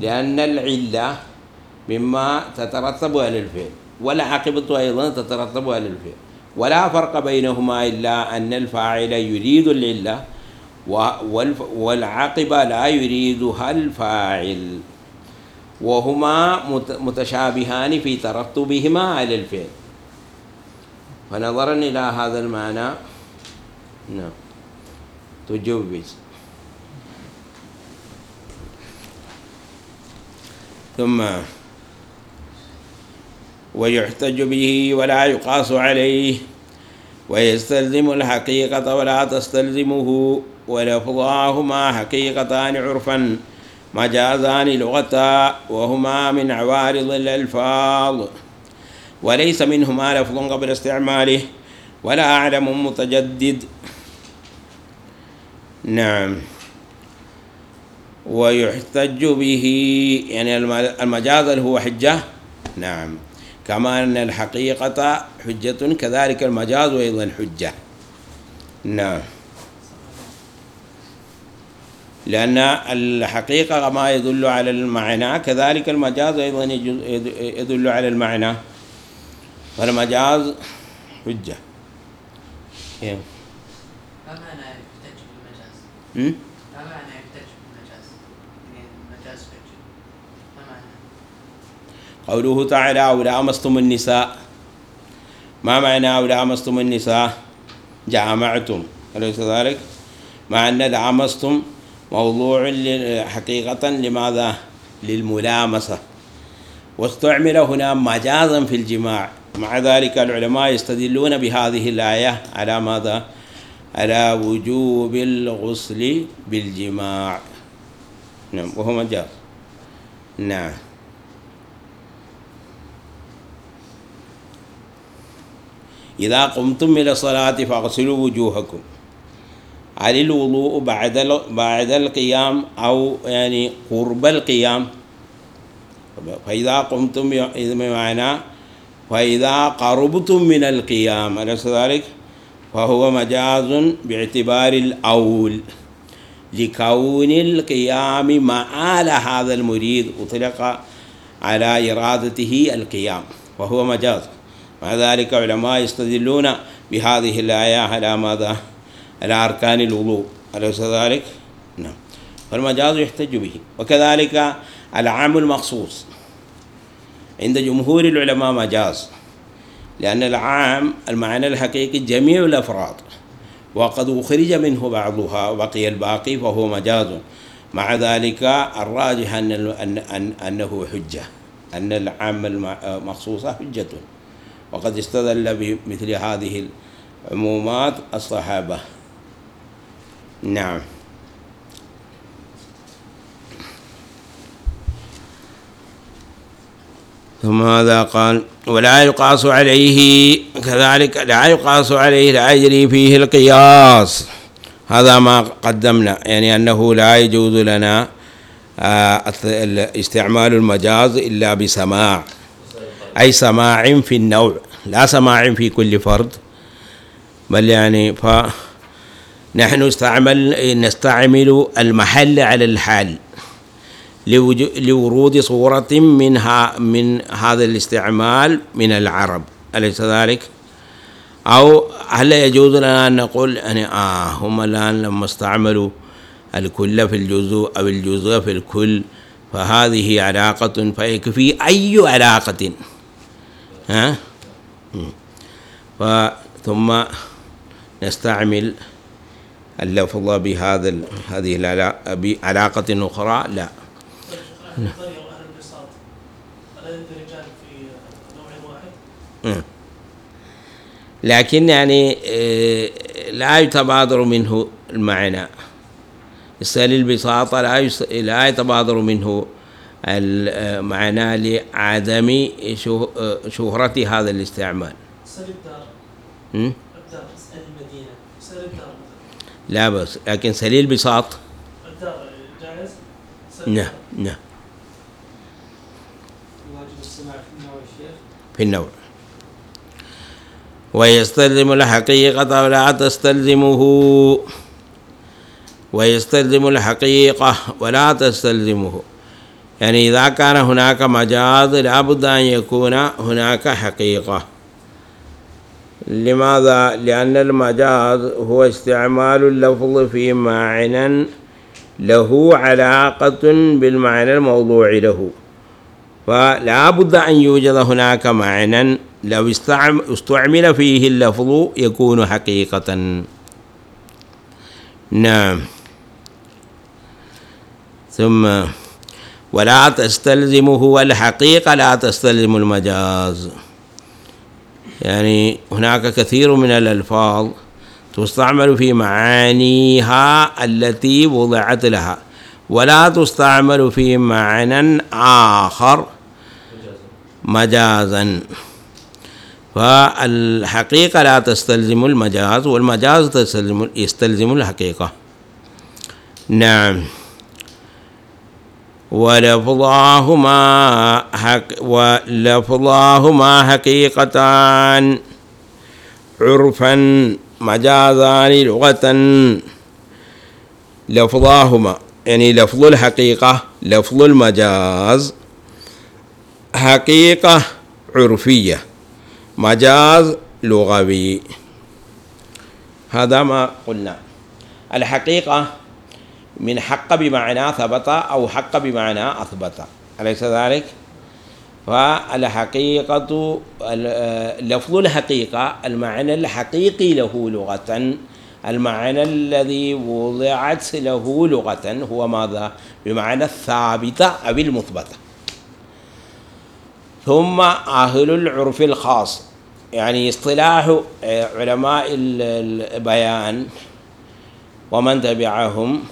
لأن العلة مما تترتب على الفعل. والعاقبة أيضا تترتب على الفعل. ولا فرق بينهما إلا أن الفاعل يريد العلة والعاقبة لا يريدها الفاعل. وهما مت- متشابهان في ترتبهما على الفعل. فنظرا إلى هذا المعنى. نعم. تجوز ثم ويحتج به ولا يقاس عليه ويستلزم الحقيقة ولا تستلزمه ولفظاهما حقيقتان عرفا مجازان لغة وهما من عوارض الألفاظ. وليس منهما لفظ قبل استعماله ولا أعلم متجدد. نعم. ويحتج به يعني الم- المجاز هو حجة. نعم. كما أن الحقيقة حجة كذلك المجاز أيضا حجة. نعم. لأن الحقيقة ما يدل على المعنى كذلك المجاز أيضا يدل على المعنى. فالمجاز حجة. إيه. ما معنى يحتج بالمجاز؟ م? ما معنى يحتج بالمجاز؟ يعني المجاز حجة ما معنى؟ قوله تعالى أو لامستم النساء. ما معنى أو لامستم النساء جامعتم. أليس ذلك؟ مع أن لامستم موضوع حقيقة لماذا؟ للملامسة. واستعمل هنا مجازا في الجماع. مع ذلك العلماء يستدلون بهذه الآية على ماذا؟ على وجوب الغسل بالجماع. نعم وهو مجاز. نعم. إذا قمتم إلى الصلاة فاغسلوا وجوهكم. هل الوضوء بعد بعد القيام أو يعني قرب القيام. فإذا قمتم بمعنى فإذا قربتم من القيام أليس ذلك؟ فهو مجاز باعتبار الأول. لكون القيام مآل هذا المريد أطلق على إرادته القيام وهو مجاز. مع ذلك علماء يستدلون بهذه الآية على ماذا؟ على أركان الوضوء. أليس ذلك؟ نعم. فالمجاز يحتج به. وكذلك العام المخصوص. عند جمهور العلماء مجاز. لأن العام المعنى الحقيقي جميع الأفراد. وقد أخرج منه بعضها وبقي الباقي فهو مجاز. مع ذلك الراجح أن أنه حجة. أن العام المخصوصة حجة. وقد استدل بمثل هذه العمومات الصحابة. نعم. ثم ماذا قال ولا يقاس عليه كذلك لا يقاس عليه لا يجري فيه القياس. هذا ما قدمنا يعني أنه لا يجوز لنا آه، استعمال المجاز إلا بسماع. أي سماع في النوع لا سماع في كل فرد بل يعني فنحن استعمل نستعمل المحل على الحال لورود صورة منها من هذا الاستعمال من العرب أليس ذلك؟ أو هل يجوز لنا أن نقول يعني آه هم الآن لما استعملوا الكل في الجزء أو الجزء في الكل فهذه علاقة فيكفي أي علاقة ها؟ ثم نستعمل اللفظ بهذا هذه بعلاقة أخرى لا. لكن يعني آه، لا يتبادر منه المعنى السهل البساطة لا يتبادر منه المعنى لعدم شه- شهرة هذا الاستعمال. الدار. مم؟ الدار لا بس لكن سليل بساط. الدار جائز؟ سل نعم. نعم. واجب السماع في النوع الشيخ في النوع. ويستلزم الحقيقة ولا تستلزمه. ويستلزم الحقيقة ولا تستلزمه. يعني إذا كان هناك مجاز لابد أن يكون هناك حقيقة. لماذا؟ لأن المجاز هو استعمال اللفظ في معنى له علاقة بالمعنى الموضوع له. فلا بد أن يوجد هناك معنى لو استعمل فيه اللفظ يكون حقيقة. نعم. ثم ولا تستلزمه الحقيقة لا تستلزم المجاز. يعني هناك كثير من الألفاظ تستعمل في معانيها التي وضعت لها ولا تستعمل في معنى آخر مجازا. فالحقيقة لا تستلزم المجاز والمجاز يستلزم الحقيقة. نعم. ولفظاهما حق ولفظاهما حقيقتان. عرفا مجازان لغة لفظاهما يعني لفظ الحقيقة لفظ المجاز. حقيقة عرفية مجاز لغوي. هذا ما قلنا. الحقيقة من حق بمعنى ثبت أو حق بمعنى أثبت. أليس ذلك؟ فالحقيقة لفظ الحقيقة المعنى الحقيقي له لغة. المعنى الذي وضعت له لغة هو ماذا؟ بمعنى الثابتة أو المثبتة ثم أهل العرف الخاص. يعني اصطلاح علماء البيان ومن تبعهم.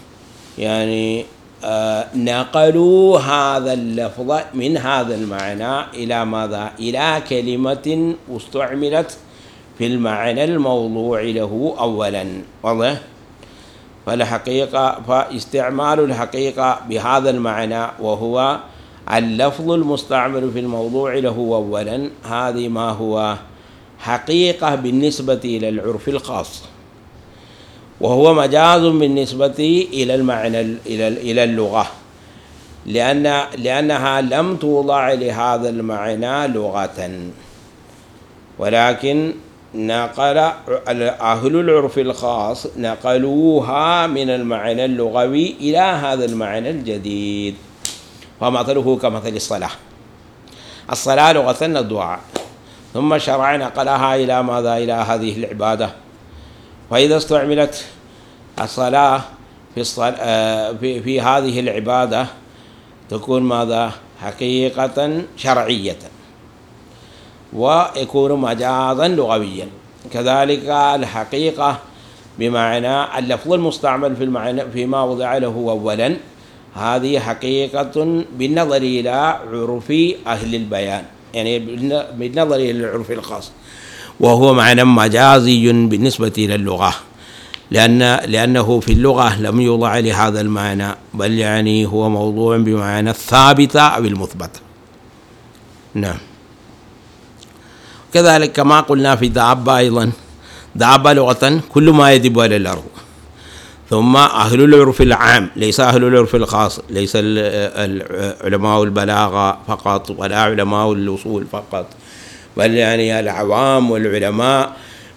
يعني آه نقلوا هذا اللفظ من هذا المعنى إلى ماذا؟ إلى كلمة استعملت في المعنى الموضوع له أولا واضح؟ فالحقيقة فاستعمال الحقيقة بهذا المعنى وهو اللفظ المستعمل في الموضوع له أولا هذه ما هو حقيقة بالنسبة إلى العرف الخاص وهو مجاز بالنسبة إلى المعنى إلى إلى اللغة. لأن لأنها لم توضع لهذا المعنى لغة. ولكن نقل أهل العرف الخاص نقلوها من المعنى اللغوي إلى هذا المعنى الجديد. فمثله كمثل الصلاة. الصلاة لغة الدعاء. ثم الشرع نقلها إلى ماذا؟ إلى هذه العبادة. فإذا استعملت الصلاة في الصلاة في, في هذه العبادة تكون ماذا؟ حقيقة شرعية. ويكون مجازا لغويا. كذلك الحقيقة بمعنى اللفظ المستعمل في المعنى فيما وضع له أولا. هذه حقيقة بالنظر إلى عرف أهل البيان. يعني بالنظر إلى العرف الخاص. وهو معنى مجازي بالنسبة إلى اللغة. لأن لأنه في اللغة لم يوضع لهذا المعنى بل يعني هو موضوع بمعنى الثابتة أو المثبتة نعم. كذلك كما قلنا في دابة أيضا دابة لغة كل ما يدب على الأرض. ثم أهل العرف العام ليس أهل العرف الخاص ليس علماء البلاغة فقط ولا علماء الوصول فقط. بل يعني العوام والعلماء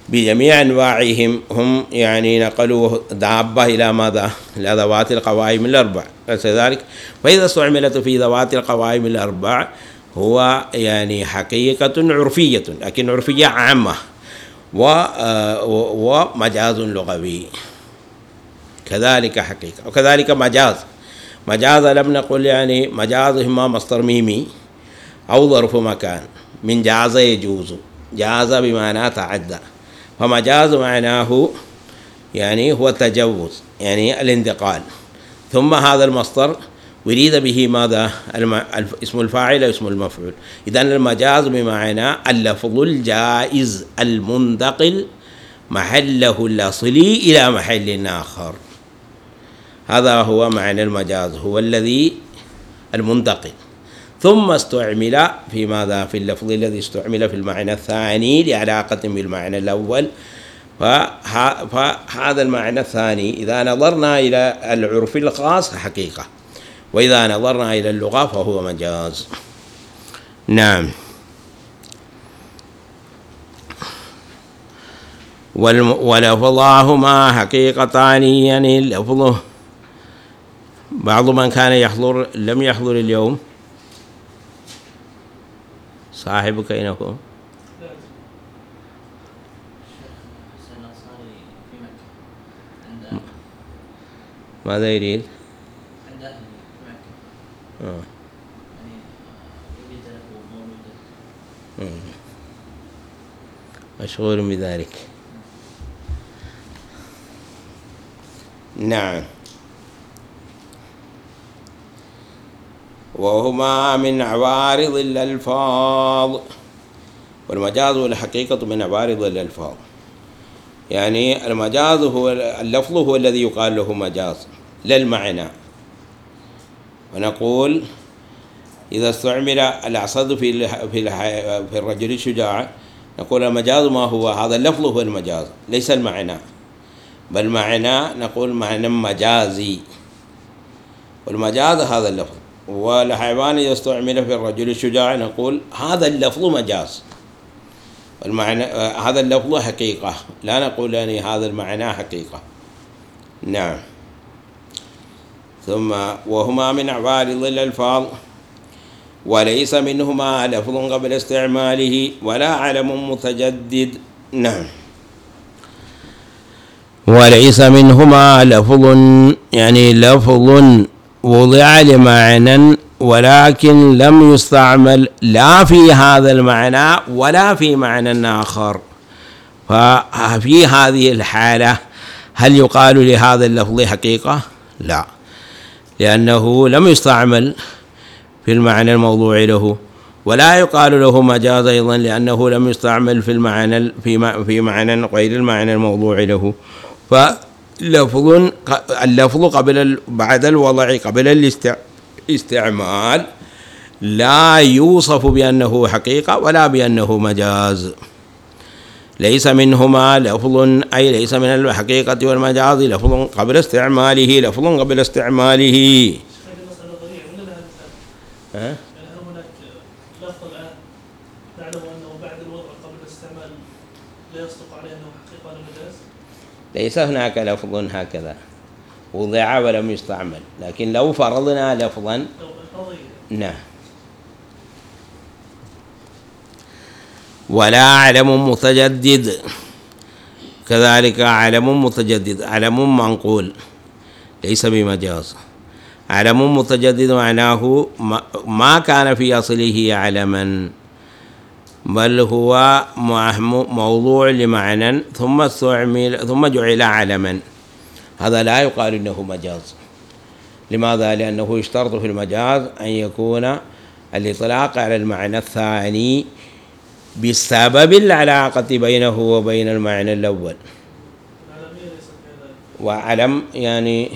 بجميع أنواعهم هم يعني نقلوا دابة إلى ماذا؟ إلى ذوات القوائم الأربع. كذلك فإذا استعملت في ذوات القوائم الأربع هو يعني حقيقة عرفية لكن عرفية عامة ومجاز لغوي. كذلك حقيقة. وكذلك مجاز. مجاز لم نقل يعني مجاز إما مصدر ميمي أو ظرف مكان. من جاز يجوز. جاز بمعنى تعدى. فمجاز معناه يعني هو التجوز يعني الانتقال. ثم هذا المصدر أريد به ماذا؟ اسم الفاعل اسم المفعول. إذا المجاز بمعنى اللفظ الجائز المنتقل محله الأصلي إلى محل آخر. هذا هو معنى المجاز هو الذي المنتقل. ثم استعمل في ماذا؟ في اللفظ الذي استعمل في المعنى الثاني لعلاقة بالمعنى الأول. فهذا المعنى الثاني إذا نظرنا إلى العرف الخاص حقيقة وإذا نظرنا إلى اللغة فهو مجاز. نعم. ولفظاهما حقيقتان يعني لفظه. بعض من كان يحضر لم يحضر اليوم. صاحبك أين هو؟ ماذا يريد؟ عند أهله في مكة آه. يعني مم. مشغول بذلك نعم وهما من عوارض الألفاظ. والمجاز والحقيقة من عوارض الألفاظ. يعني المجاز هو اللفظ هو الذي يقال له مجاز لا المعنى. ونقول إذا استعمل الأعصاد في في الرجل الشجاع نقول المجاز ما هو؟ هذا اللفظ هو المجاز ليس المعنى. بل معنى نقول معنى مجازي. والمجاز هذا اللفظ. والحيوان إذا استعمل في الرجل الشجاع نقول هذا اللفظ مجاز. المعنى هذا اللفظ حقيقة. لا نقول يعني هذا المعنى حقيقة. نعم. ثم وهما من عوارض الألفاظ. وليس منهما لفظ قبل استعماله ولا علم متجدد. نعم. وليس منهما لفظ يعني لفظ وضع لمعنى ولكن لم يستعمل لا في هذا المعنى ولا في معنى آخر. ففي هذه الحالة هل يقال لهذا اللفظ حقيقة؟ لا. لأنه لم يستعمل في المعنى الموضوع له. ولا يقال له مجاز أيضا لأنه لم يستعمل في المعنى في معنى غير المعنى الموضوع له. فلفظ اللفظ قبل بعد الوضع قبل الاست- الاستعمال لا يوصف بأنه حقيقة ولا بأنه مجاز ليس منهما لفظ أي ليس من الحقيقة والمجاز لفظ قبل استعماله لفظ قبل استعماله؟ ها؟ يعني هل هناك لفظ الآن نعلم أنه بعد الوضع قبل الاستعمال لا يصدق عليه أنه حقيقة ولا مجاز؟ ليس هناك لفظ هكذا. وضع ولم يستعمل. لكن لو فرضنا لفظا نعم. ولا علم متجدد. كذلك علم متجدد. علم منقول. ليس بمجاز. علم متجدد معناه ما- ما كان في أصله علما. بل هو موضوع لمعنى ثم استعمل ثم جعل علما. هذا لا يقال إنه مجاز. لماذا؟ لأنه يشترط في المجاز أن يكون الإطلاق على المعنى الثاني بسبب العلاقة بينه وبين المعنى الأول. وعلم يعني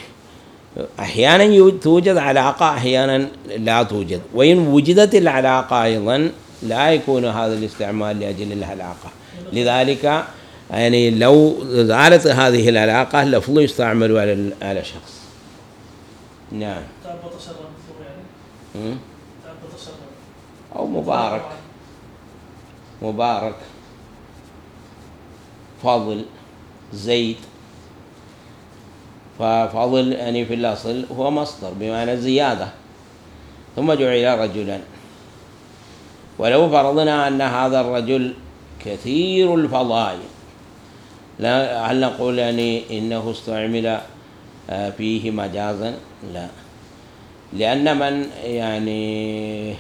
أحيانا توجد علاقة أحيانا لا توجد. وإن وجدت العلاقة أيضا لا يكون هذا الاستعمال لأجل العلاقة لذلك يعني لو زالت هذه العلاقة لفظ يستعمل على على شخص. نعم. يعني أو مبارك. مبارك. فضل. زيد. ففضل يعني في الأصل هو مصدر بمعنى الزيادة ثم جعل رجلا. ولو فرضنا أن هذا الرجل كثير الفضائل. لا هل نقول يعني إنه استعمل آه، فيه مجازا؟ لا. لأن من يعني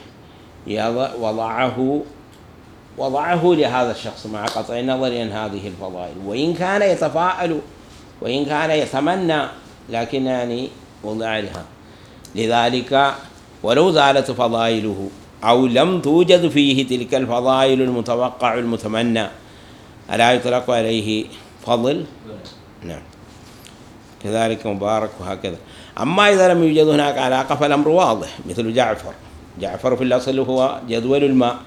وضعه وضعه لهذا الشخص مع قطع النظر عن هذه الفضائل. وإن كان يتفاءل وإن كان يتمنى لكن يعني وضع لها. لذلك ولو زالت فضائله أو لم توجد فيه تلك الفضائل المتوقع المتمنى. ألا يطلق عليه فضل؟ نعم. كذلك مبارك وهكذا. أما إذا لم يوجد هناك علاقة فالأمر واضح مثل جعفر. جعفر في الأصل هو جدول الماء.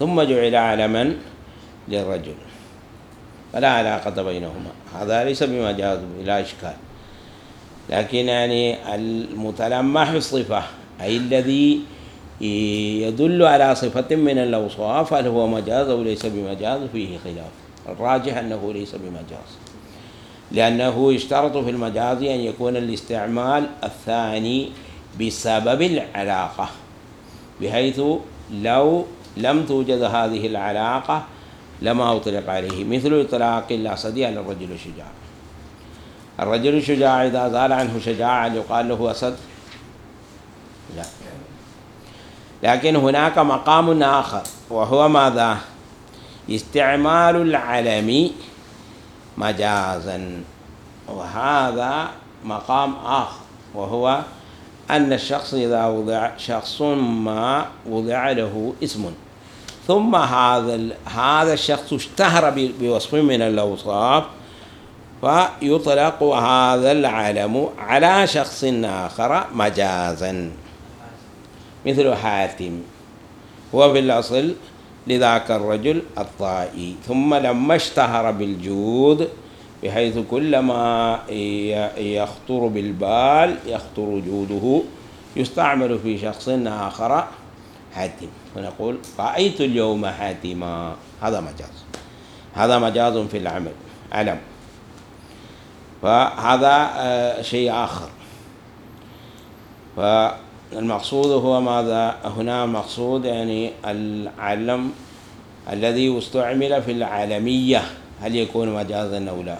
ثم جعل علما للرجل. فلا علاقة بينهما. هذا ليس بمجاز بلا إشكال. لكن يعني المتلمح الصفة أي الذي يدل على صفة من الأوصاف هل هو مجاز أو ليس بمجاز؟ فيه خلاف. الراجح أنه ليس بمجاز. لأنه يشترط في المجاز أن يكون الاستعمال الثاني بسبب العلاقة بحيث لو لم توجد هذه العلاقة لما أطلق عليه مثل إطلاق الأسد على الرجل الشجاع. الرجل الشجاع إذا زال عنه شجاعة يقال له أسد؟ لا. لكن هناك مقام آخر وهو ماذا؟ استعمال العلم مجازا. وهذا مقام آخر وهو أن الشخص إذا وضع شخص ما وضع له اسم. ثم هذا هذا الشخص اشتهر بوصف من الأوصاف فيطلق هذا العلم على شخص آخر مجازا. مثل حاتم. هو في الأصل لذاك الرجل الطائي. ثم لما اشتهر بالجود بحيث كلما يخطر بالبال يخطر جوده يستعمل في شخص آخر حاتم. ونقول رأيت اليوم حاتما. هذا مجاز. هذا مجاز في العمل. علم فهذا آه، شيء آخر. فالمقصود هو ماذا؟ هنا مقصود يعني العلم الذي استعمل في العالمية هل يكون مجازا أو لا؟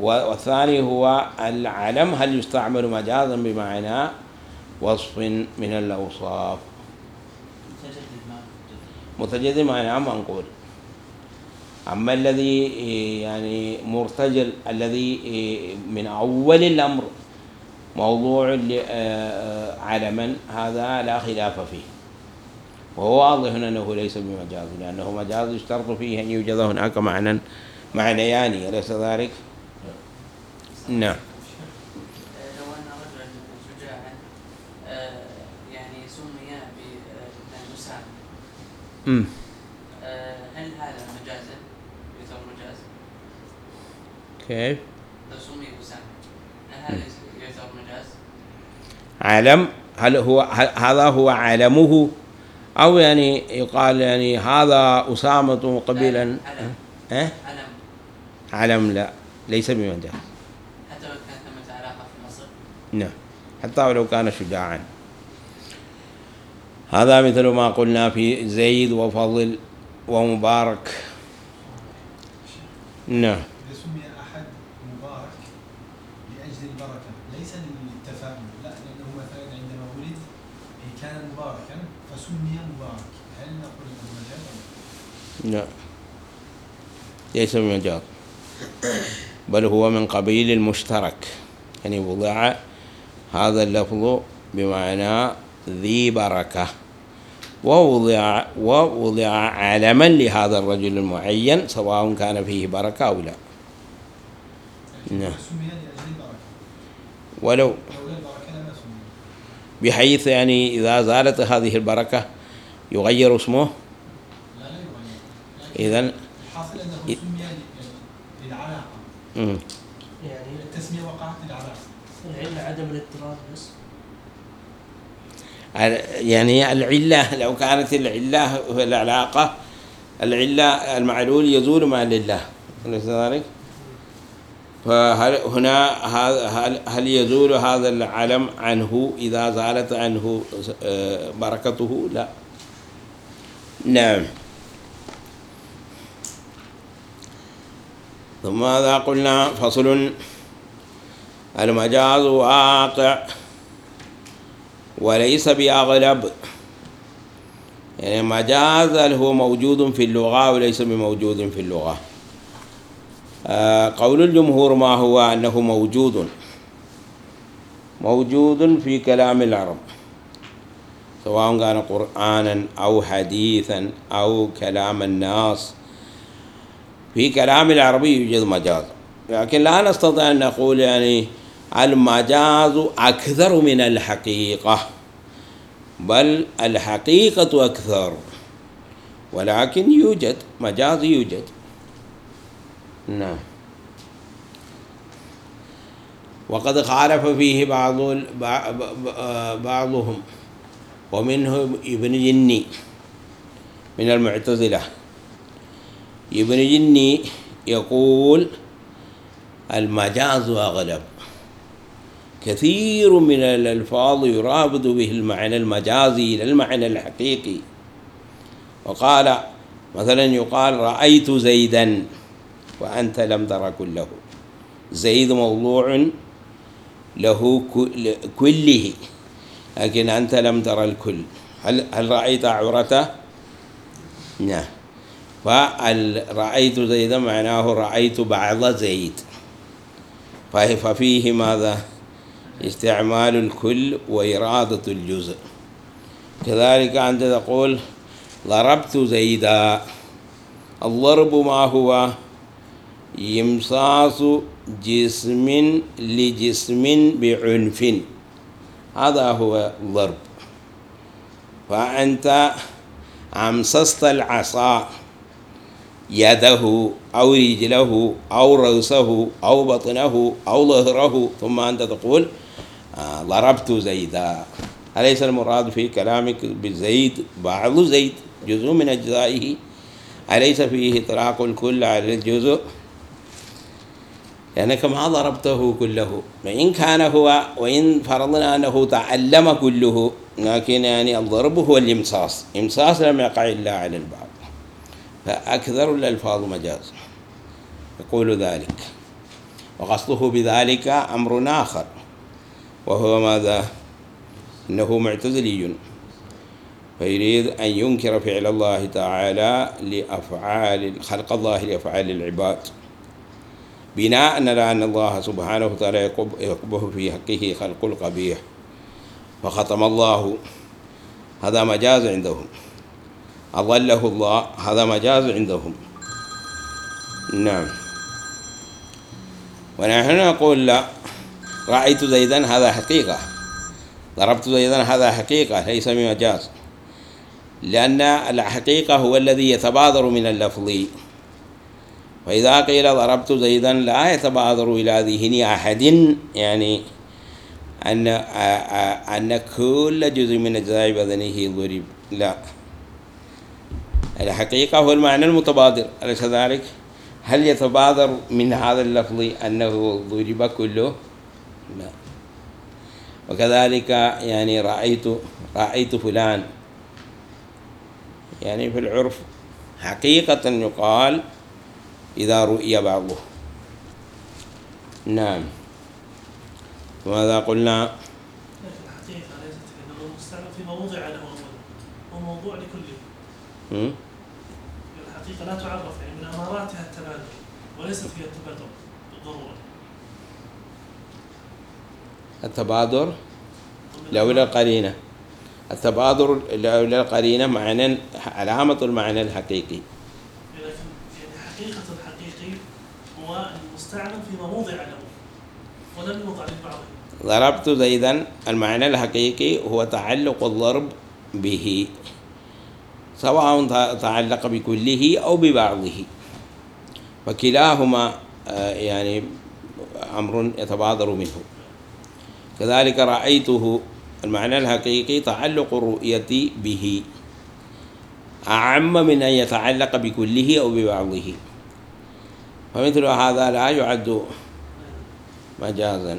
والثاني هو العلم هل يستعمل مجازا بمعنى وصف من الأوصاف. متجدد معناه منقول. أما الذي يعني مرتجل الذي من أول الأمر موضوع علما هذا لا خلاف فيه وهو واضح أنه ليس بمجاز لأنه مجاز يشترط فيه أن يوجد هناك معنى معنيان أليس ذلك؟ نعم آه، يعني. آه، هل هذا مجازا؟ يعتبر مجاز؟ كيف؟ لو سمي وسام هل هذا؟ علم هل هو هل هذا هو علمه أو يعني يقال يعني هذا أسامة قبيلا علم أه؟ علم علم لا ليس بمجاز حتى لو كانت ثمة علاقة في الأصل نعم. حتى ولو كان شجاعا. هذا مثل ما قلنا في زيد وفضل ومبارك. نعم إذا سمي أحد مبارك لأجل البركة ليس للتفاؤل لا لأنه مثلا عندما ولد كان مباركا فسمي مبارك هل نقول أنه مجاز أم لا؟ ليس بمجاز بل هو من قبيل المشترك يعني وضع هذا اللفظ بمعنى ذي بركة ووضع ووضع علما لهذا الرجل المعين سواء كان فيه بركة أو لا نعم. ولو بحيث يعني إذا زالت هذه البركة يغير اسمه الحاصل أنه ي- سمي ل- للعلاقة مم. يعني التسمية وقعت للعلاقة العلة عدم الاضطراد بس يعني العلة لو كانت العلة في العلاقة العلة المعلول يزول مع لله أليس ذلك؟ فهل هنا هذا- هل هل يزول هذا العلم عنه إذا زالت عنه آه، بركته؟ لا. نعم. ثم ماذا قلنا فصل. المجاز واقع وليس بأغلب. يعني مجاز هل هو موجود في اللغة وليس بموجود في اللغة؟ آه، قول الجمهور ما هو أنه موجود. موجود في كلام العرب سواء كان قرآنا أو حديثا أو كلام الناس. في كلام العربي يوجد مجاز. لكن لا نستطيع أن نقول يعني المجاز أكثر من الحقيقة بل الحقيقة أكثر. ولكن يوجد مجاز يوجد. نعم. وقد خالف فيه بعض آه، بعضهم ومنهم ابن جني من المعتزلة. ابن جني يقول المجاز أغلب. كثير من الألفاظ يرابط به المعنى المجازي إلى المعنى الحقيقي. وقال مثلا يقال رأيت زيدا وأنت لم تر كله. زيد موضوع له كل- كله لكن أنت لم تر الكل. هل هل رأيت عورته؟ نعم. فرأيت زيدا معناه رأيت بعض زيد. ففيه ماذا؟ استعمال الكل وإرادة الجزء. كذلك أنت تقول ضربت زيدا. الضرب ما هو؟ إمصاص جسم لجسم بعنف. هذا هو الضرب. فأنت أمسست العصا. يده أو رجله أو رأسه أو بطنه أو ظهره. ثم أنت تقول آه، ضربت زيدا. أليس المراد في كلامك بزيد؟ بعض زيد جزء من أجزائه. أليس فيه إطلاق الكل على الجزء؟ لأنك ما ضربته كله. وإن كان هو وإن فرضنا أنه تعلم كله لكن يعني الضرب هو الإمصاص إمصاص لم يقع إلا على البعض. فأكثر الألفاظ مجاز. يقول ذلك. وقصده بذلك أمر آخر. وهو ماذا؟ إنه معتزلي. فيريد أن ينكر فعل الله تعالى لأفعال خلق الله لأفعال العباد. بناء على أن الله سبحانه وتعالى يقب- يقبه في حقه خلق القبيح. فختم الله. هذا مجاز عندهم. أضله الله. هذا مجاز عندهم. نعم. ونحن نقول لا. رأيت زيدا هذا حقيقة. ضربت زيدا هذا حقيقة. ليس بمجاز. لأن الحقيقة هو الذي يتبادر من اللفظ. فإذا قيل ضربت زيدا لا يتبادر إلى ذهن أحد. يعني أن أن كل جزء من أجزاء بدنه ضرب. لا. الحقيقة هو المعنى المتبادر أليس ذلك؟ هل يتبادر من هذا اللفظ أنه ضرب كله؟ لا. وكذلك يعني رأيت رأيت فلان. يعني في العرف حقيقة يقال إذا رؤي بعضه. نعم. وماذا قلنا؟ الحقيقة ليست لأنه مستعمل فيما وضع له أولا هو موضوع لكله هم؟ الحقيقة لا تعرف يعني من أماراتها التبادل وليست هي التبادل بالضرورة التبادر لولا القرينة التبادر لولا القرينة معنى علامة المعنى الحقيقي. حقيقة الحقيقي هو المستعمل فيما وضع له ولم يوضع لبعضه ضربت زيدا المعنى الحقيقي هو تعلق الضرب به. سواء تعلق بكله أو ببعضه. فكلاهما آه، يعني أمر يتبادر منه. كذلك رأيته المعنى الحقيقي تعلق الرؤية به. أعم من أن يتعلق بكله أو ببعضه. فمثل هذا لا يعد مجازا. هل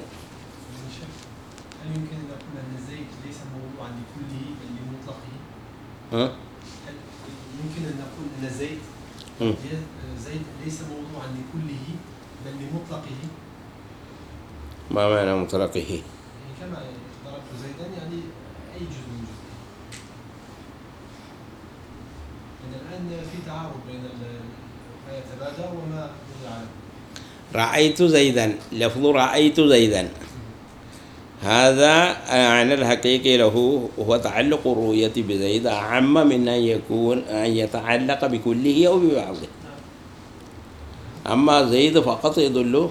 يمكن أن نقول ان زيد ليس موضوعا لكله بل لمطلقه؟ يمكن أن نقول إن زيد مم. زيد ليس موضوعا لكله بل لمطلقه؟ ما معنى مطلقه يعني كما ضربت زيدا يعني أي جزء من جزء. يعني الآن في تعارض بين ما يتبادر وما يعلم. رأيت زيدا لفظ رأيت زيدا هذا المعنى الحقيقي له هو تعلق الرؤية بزيد أعم من أن يكون أن يتعلق بكله أو ببعضه. أما زيد فقط يدل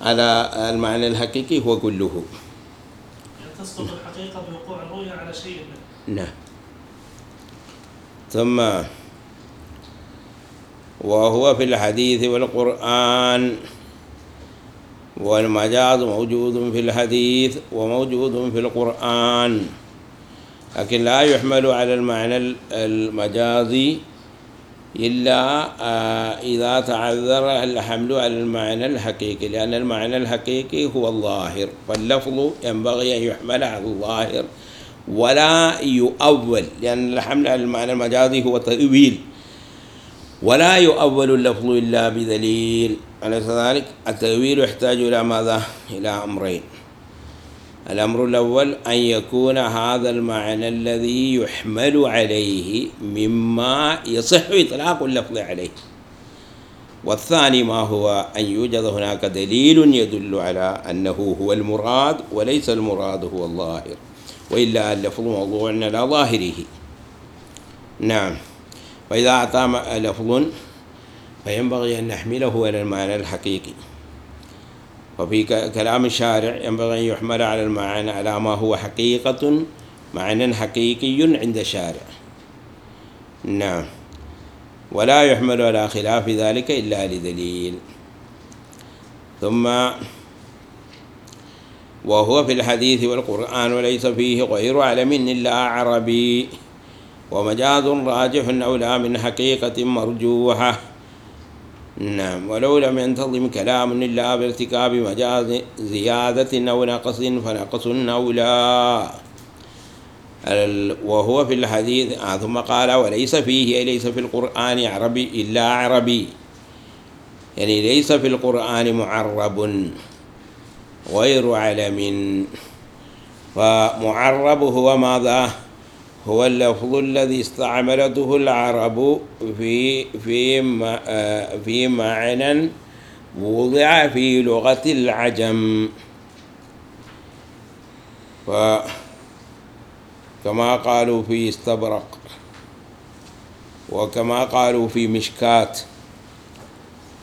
على المعنى الحقيقي هو كله. يعني تصدق الحقيقة بوقوع الرؤية على شيء؟ منه نعم. ثم وهو في الحديث والقرآن والمجاز موجود في الحديث وموجود في القرآن لكن لا يحمل على المعنى المجازي إلا آه، إذا تعذر الحمل على المعنى الحقيقي لأن المعنى الحقيقي هو الظاهر فاللفظ ينبغي أن يحمل على الظاهر ولا يؤول لأن الحمل على المعنى المجازي هو تأويل ولا يؤول اللفظ إلا بدليل. أليس ذلك؟ التأويل يحتاج إلى ماذا؟ إلى أمرين. الأمر الأول أن يكون هذا المعنى الذي يحمل عليه مما يصح إطلاق اللفظ عليه. والثاني ما هو أن يوجد هناك دليل يدل على أنه هو المراد وليس المراد هو الظاهر. وإلا اللفظ موضوع على ظاهره. نعم. فإذا أعطى لفظ فينبغي أن نحمله على المعنى الحقيقي. وفي كلام الشارع ينبغي أن يحمل على المعنى على ما هو حقيقة معنى حقيقي عند الشارع. نعم. ولا يحمل على خلاف ذلك إلا لدليل. ثم وهو في الحديث والقرآن وليس فيه غير علم إلا عربي. ومجاز راجح أولى من حقيقة مرجوحة. نعم. ولو لم ينتظم كلام إلا بارتكاب مجاز زيادة أو نقص فنقص أولى وهو في الحديث آه ثم قال وليس فيه أي ليس في القرآن عربي إلا عربي. يعني ليس في القرآن معرب غير علم. فمعرب هو ماذا؟ هو اللفظ الذي استعملته العرب في في في معنى وضع في لغة العجم. فكما قالوا في استبرق وكما قالوا في مشكات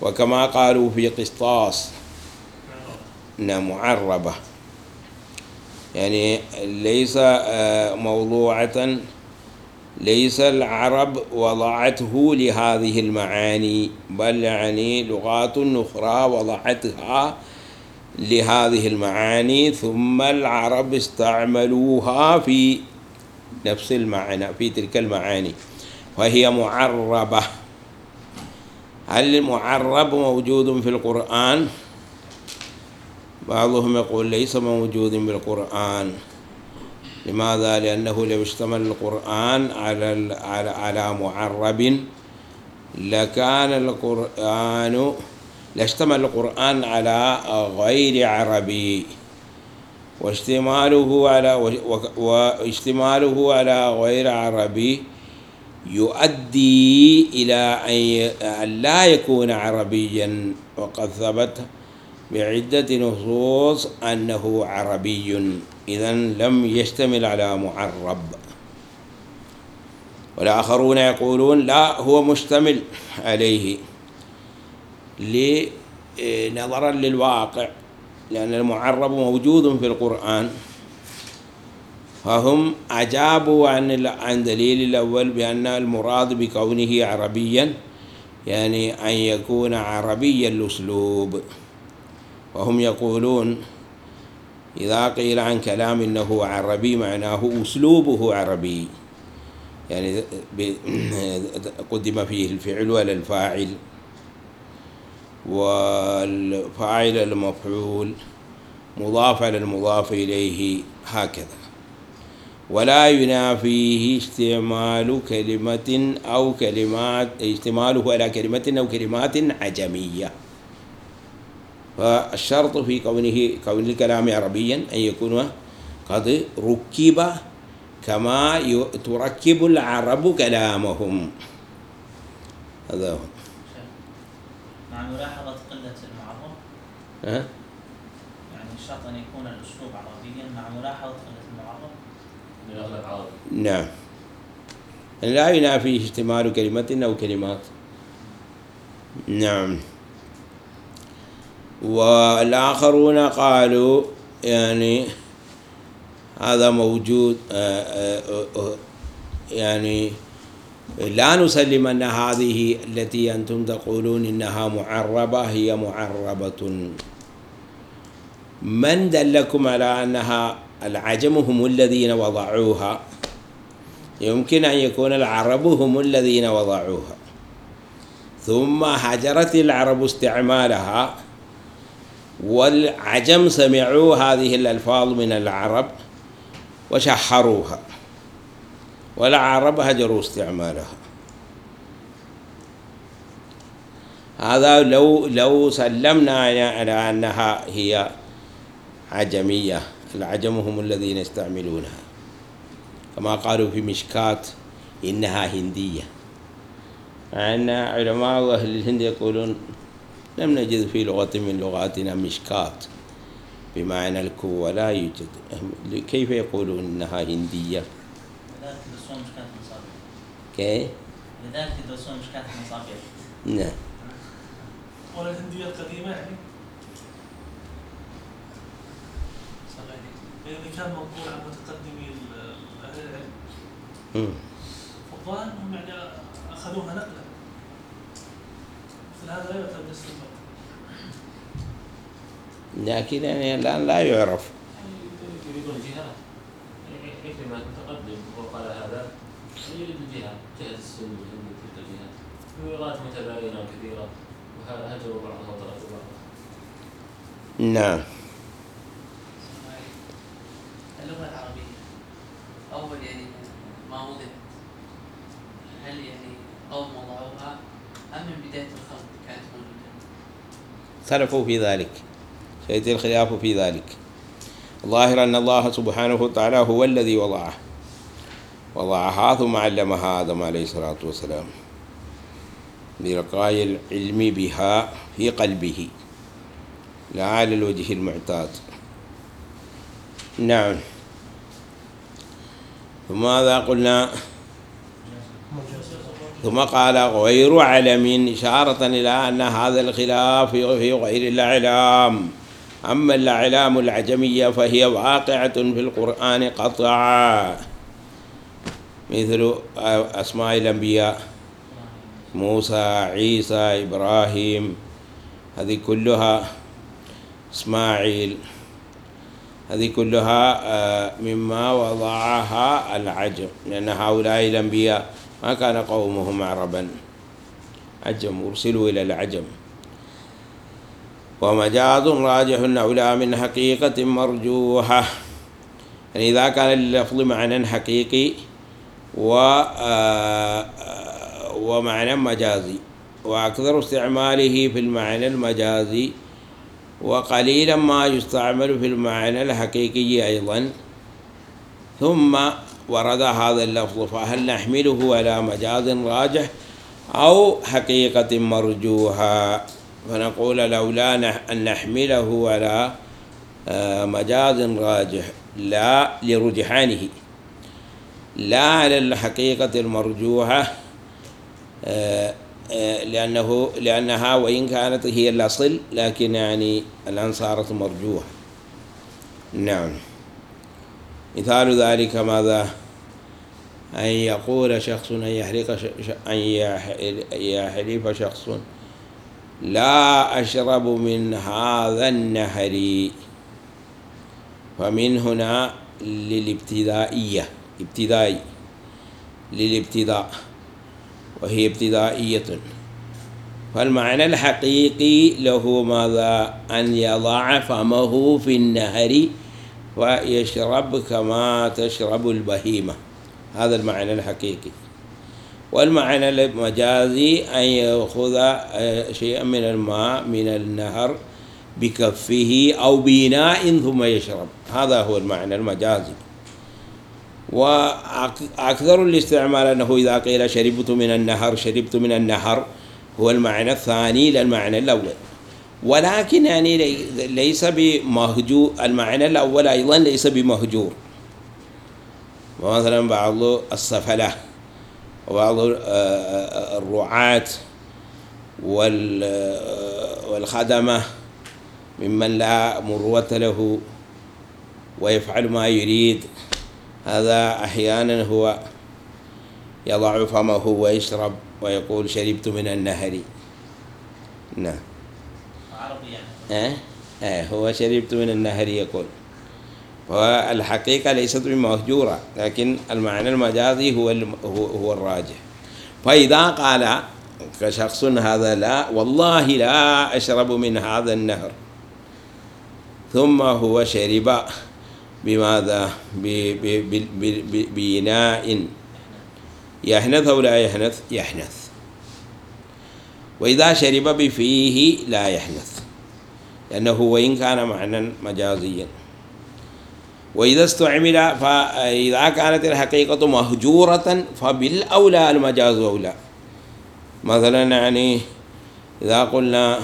وكما قالوا في قسطاس نعم معربة. يعني ليس آه، موضوعة ليس العرب وضعته لهذه المعاني بل يعني لغات أخرى وضعتها لهذه المعاني ثم العرب استعملوها في نفس المعنى في تلك المعاني فهي معربة هل المعرب موجود في القرآن؟ بعضهم يقول ليس موجود بالقرآن. لماذا؟ لأنه لو اشتمل القرآن على على معرب لكان القرآن لاشتمل القرآن على غير عربي واشتماله على واشتماله على غير عربي يؤدي إلى أن لا يكون عربيا. وقد ثبت بعدة نصوص أنه عربي. إذا لم يشتمل على معرب. والآخرون يقولون لا هو مشتمل عليه. نظرا للواقع لأن المعرب موجود في القرآن. فهم أجابوا عن عن دليل الأول بأن المراد بكونه عربيا يعني أن يكون عربي الأسلوب. وهم يقولون إذا قيل عن كلام إنه عربي معناه أسلوبه عربي. يعني [CLEARS THROAT] قدم فيه الفعل ولا الفاعل والفاعل المفعول مضاف على المضاف إليه هكذا. ولا ينافيه استعمال كلمة أو كلمات استعماله على كلمة أو كلمات عجمية. فالشرط في كونه كون الكلام عربيا أن يكون قد ركب كما تركب العرب كلامهم. هذا هو. مع ملاحظة قلة المعرب. أه؟ يعني الشرط أن يكون الأسلوب عربيا. مع ملاحظة قلة المعرب. عربي نعم. لا ينافي اشتمال كلمة أو كلمات. نعم. والآخرون قالوا يعني هذا موجود آه، آه، آه، يعني لا نسلم أن هذه التي أنتم تقولون إنها معربة هي معربة. من دلكم على أنها العجم هم الذين وضعوها؟ يمكن أن يكون العرب هم الذين وضعوها. ثم هجرت العرب استعمالها. والعجم سمعوا هذه الألفاظ من العرب وشحروها. والعرب هجروا استعمالها. هذا لو لو سلمنا على أنها هي عجمية العجم هم الذين يستعملونها. كما قالوا في مشكات إنها هندية. مع أن علماء أهل الهند يقولون لم نجد في لغة من لغاتنا مشكات بمعنى الكوة لا يوجد. كيف يقولون إنها هندية؟ لذلك يدرسون مشكلة المصابيح كيف لذلك يدرسون مشكلة المصابيح نعم. ولا الهندية القديمة يعني. يعني كان منقول عن متقدمي ال- أهل العلم. مم. فالظاهر أنهم يعني أخذوها نقلا. لكن يعني الآن لا يعرف. يريدون هذا يريد جهة السن تلك متباينة وهجروا بعضها بعضها نعم. اللغة العربية أول يعني ما وضعت هل يعني قوم وضعوها؟ أم من بداية الخلق كانت موجودة؟ اختلفوا في ذلك. سيأتي الخلاف في ذلك. الظاهر أن الله سبحانه وتعالى هو الذي وضعه. وضعها ثم علمها آدم عليه الصلاة والسلام. بلقاء العلم بها في قلبه. لا على الوجه المعتاد. نعم. ثم ماذا قلنا ثم قال غير علم إشارة إلى أن هذا الخلاف في غير الأعلام. أما الأعلام العجمية فهي واقعة في القرآن قطعا. مثل أسماء الأنبياء موسى عيسى إبراهيم هذه كلها إسماعيل. هذه كلها آه، مما وضعها العجم لأن هؤلاء الأنبياء ما كان قومهم عربا. عجم أرسلوا إلى العجم. ومجاز راجح أولى من حقيقة مرجوحة. يعني إذا كان اللفظ معنى حقيقي و آه، ومعنى مجازي. وأكثر استعماله في المعنى المجازي. وقليلا ما يستعمل في المعنى الحقيقي أيضا. ثم ورد هذا اللفظ فهل نحمله على مجاز راجح أو حقيقة مرجوحة؟ فنقول لولا أن نحمله على آه، مجاز راجح لا لرجحانه. لا على الحقيقة المرجوحة آه، آه، لأنه لأنها وإن كانت هي الأصل لكن يعني الآن صارت مرجوحة. نعم. مثال ذلك ماذا؟ أن يقول شخص أن يحلق أن يح- يحلف شخص. لا أشرب من هذا النهر. فمن هنا للابتدائية. ابتدائي. للابتداء. وهي ابتدائية. فالمعنى الحقيقي له ماذا؟ أن يضع فمه في النهر ويشرب كما تشرب البهيمة. هذا المعنى الحقيقي. والمعنى المجازي أن يأخذ آه، شيئا من الماء من النهر بكفه أو بإناء ثم يشرب. هذا هو المعنى المجازي. وأكثر الاستعمال أنه إذا قيل شربت من النهر شربت من النهر هو المعنى الثاني للمعنى الأول. ولكن يعني لي- ليس بمهجور المعنى الأول أيضا ليس بمهجور. ومثلا بعض السفلة وبعض آه، آه، الرعاة آه، والخدمة ممن لا مروة له ويفعل ما يريد. هذا أحيانا هو يضع فمه ويشرب ويقول شربت من النهر. نعم. عربي يعني أه؟ إيه هو شربت من النهر يقول. فالحقيقة ليست بمهجورة لكن المعنى المجازي هو هو, الراجح. فإذا قال كشخص هذا لا والله لا أشرب من هذا النهر. ثم هو شرب بماذا؟ بإناء. يحنث أو لا يحنث؟ يحنث. وإذا شرب بفيه لا يحنث. لأنه وإن كان معنى مجازيا. وإذا استعمل فإذا كانت الحقيقة مهجورة فبالأولى المجاز أولى. مثلا يعني إذا قلنا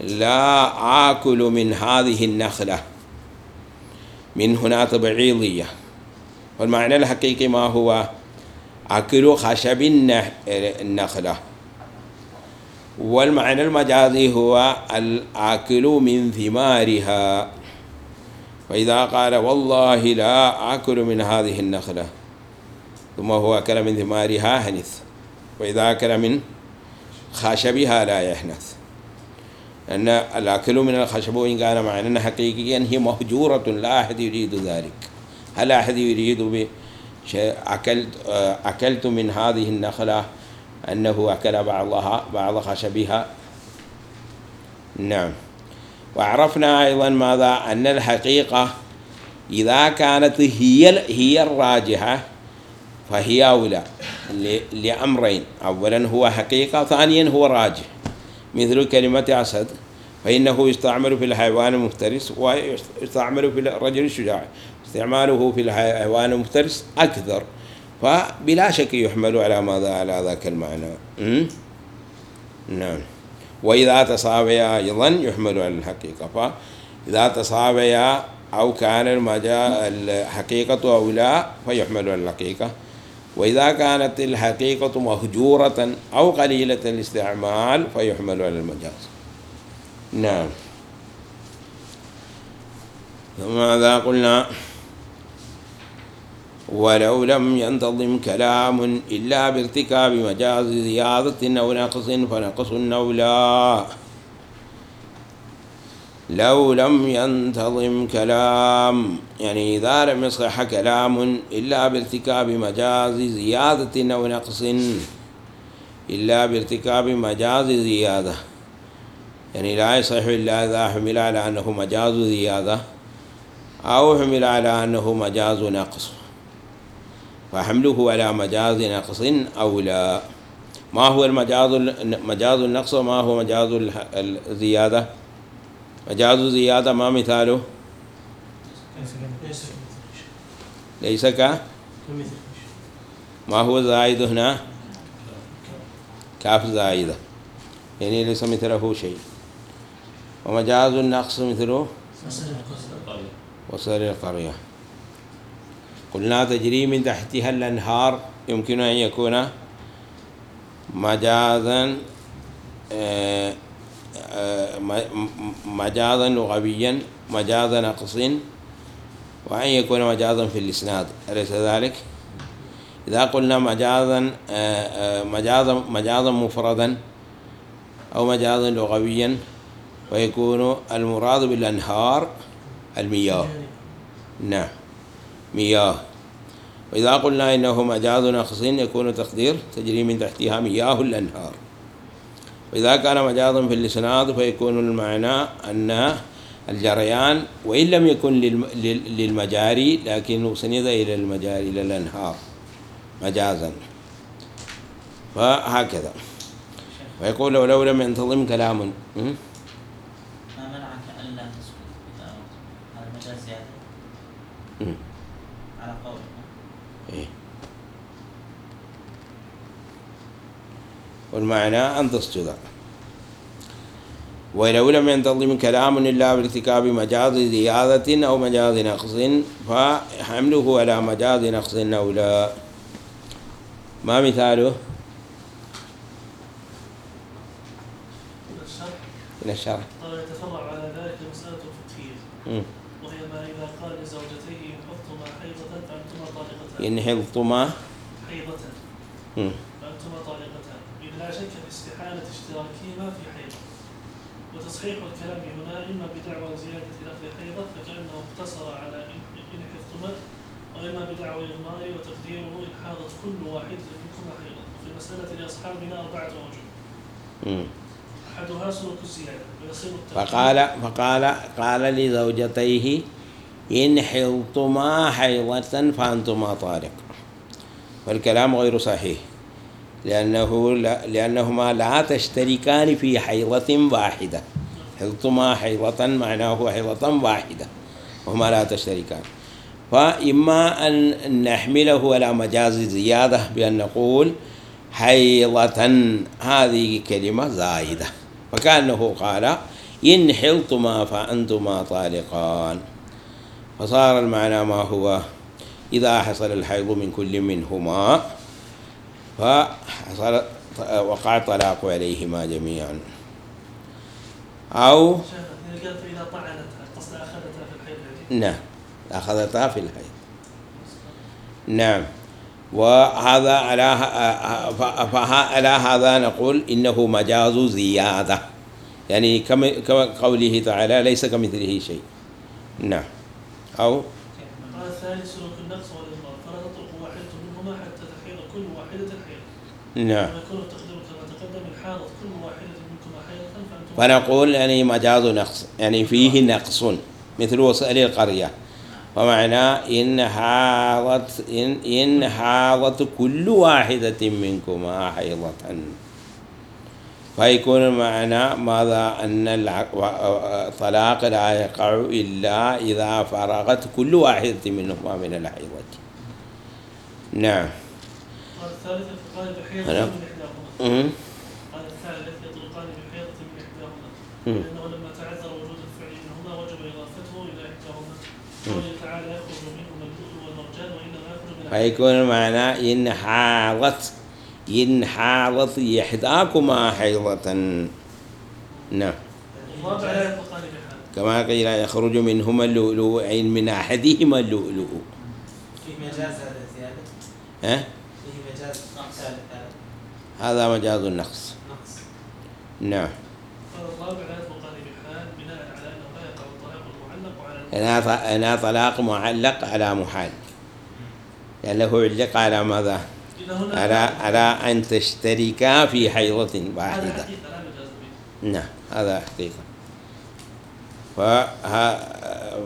لا آكل من هذه النخلة من هنا تبعيضية والمعنى الحقيقي ما هو؟ أكل خشب النخلة. والمعنى المجازي هو الآكل من ثمارها. فإذا قال والله لا آكل من هذه النخلة. ثم هو أكل من ثمارها هنث. وإذا أكل من خشبها لا يحنث أن الأكل من الخشب وإن كان معنى حقيقيا هي مهجورة لا أحد يريد ذلك. هل أحد يريد أكلت أكلت من هذه النخلة أنه أكل بعضها بعض خشبها؟ نعم. وعرفنا أيضا ماذا؟ أن الحقيقة إذا كانت هي هي الراجحة فهي أولى لأمرين. أولا هو حقيقة ثانيا هو راجح. مثل كلمة أسد فإنه يستعمل في الحيوان المفترس ويستعمل في الرجل الشجاع. استعماله في الحيوان المفترس أكثر. فبلا شك يحمل على ماذا؟ على ذاك المعنى? نعم. وإذا تساويا أيضا يحمل على الحقيقة فإذا تساويا أو كان المجا الحقيقة أولى فيحمل على الحقيقة. وإذا كانت الحقيقة مهجورة أو قليلة الاستعمال فيحمل على المجاز. نعم. ماذا قلنا؟ ولو لم ينتظم كلام إلا بارتكاب مجاز زيادة أو نقص فنقص أولى لو لم ينتظم كلام يعني إذا لم يصح كلام إلا بارتكاب مجاز زيادة أو نقص. إلا بارتكاب مجاز زيادة. يعني لا يصح إلا إذا حمل على أنه مجاز زيادة أو حمل على أنه مجاز نقص. فحمله على مجاز نقص أولى ما هو المجاز مجاز النقص وما هو مجاز الزيادة مجاز الزيادة ما مثاله؟ ليس ك ما هو زائد هنا؟ كاف زائدة. يعني ليس مثله شيء. ومجاز النقص مثله؟ القرية. وصل القرية. قلنا تجري من تحتها الأنهار يمكن أن يكون مجازا آه، آه، مجازا لغويا مجاز نقص وأن يكون مجازا في الإسناد. أليس ذلك؟ إذا قلنا مجازا آه، مجازا مجازا مفردا أو مجازا لغويا ويكون المراد بالأنهار المياه. نعم. مياه. وإذا قلنا إنه مجاز نقص يكون تقدير تجري من تحتها مياه الأنهار. وإذا كان مجازا في الإسناد فيكون المعنى أن الجريان وإن لم يكن للم- لل- للمجاري لكنه سند إلى المجاري إلى الأنهار. مجازا. فهكذا. ويقول ولو لم ينتظم كلام? ما منعك ألا تسكت؟ هذا مجاز زيادة م. على قولك إيه. والمعنى أن تسجد. ولو لم ينتظم كلام إلا بارتكاب مجاز زيادة أو مجاز نقص فحمله على مجاز نقص أولى ما مثاله؟ من الشرح. قال يتفرع على ذلك مسألة فقهية. وهي ما إذا قال لزوجتيه ينحطما حيضة فأنتما طالقتان. إن حفظتما حيضة مم. فأنتما طالقتان إذ لا شك في استحالة اشتراكهما في حيضة تصحيح الكلام هنا إما بدعوى زيادة لفظ حيضة فكأنه اقتصر على إن حفظتما وإما بدعوى إغماء وتقديره إن حاضت كل واحدة منكما حيضة وفي المسألة لأصحابنا أربعة مم. أحدها سلوك الزيادة ويصير فقال فقال قال لزوجتيه إن حضتما حيضة فأنتما طارق. والكلام غير صحيح. لأنه لا لأنهما لا تشتركان في حيضة واحدة. حضتما حيضة معناه حيضة واحدة. وهما لا تشتركان. فإما أن نحمله على مجاز زيادة بأن نقول حيضة هذه كلمة زائدة فكأنه قال إن حلتما فأنتما طالقان. فصار المعنى ما هو؟ إذا حصل الحيض من كل منهما فحصل وقع الطلاق عليهما جميعا. أو طعنتها قصد أخذتها في نعم أخذتها في الحيض. نعم. وهذا على فعلى هذا نقول إنه مجاز زيادة. يعني كما قوله تعالى ليس كمثله شيء. نعم. أو قال الثاني سلوك النقص والإضرار فلا تطلق واحدة منهما حتى تحيض كل واحدة حيض نعم. ويكون التقدير كما تقدم كل واحدة حيضة فنقول يعني مجاز نقص يعني فيه نقص مثل وسائل القرية. ومعنى إن حاضت إن إن حاضت كل واحدة منكما حيضة فيكون المعنى ماذا؟ أن الطلاق لا يقع إلا إذا فرغت كل واحدة منهما من الحيضة. نعم. قال الثالث يطلقان بحيضة من إحداهما أمم. قال الثالث يطلقان بحيضة من إحداهما. لأنه لما تعذر وجود الفعل منهما وجب إضافته إلى إحداهما قوله تعالى يخرج منهما اللؤلؤ والمرجان وإنما يخرج من فيكون المعنى إن حاضت إن حاضت إحداكما حيضة نعم الرابع لا يطلقان بحال كما قيل يخرج منهما اللؤلؤ أي من أحدهما اللؤلؤ فيه مجاز هذا زيادة ها؟ الطلاق المعلق على أنا أنا طلاق معلق على محال. لأنه علق على ماذا؟ هنا على على أن تشتركا في حيضة هذا واحدة مجاز نعم هذا حقيقة.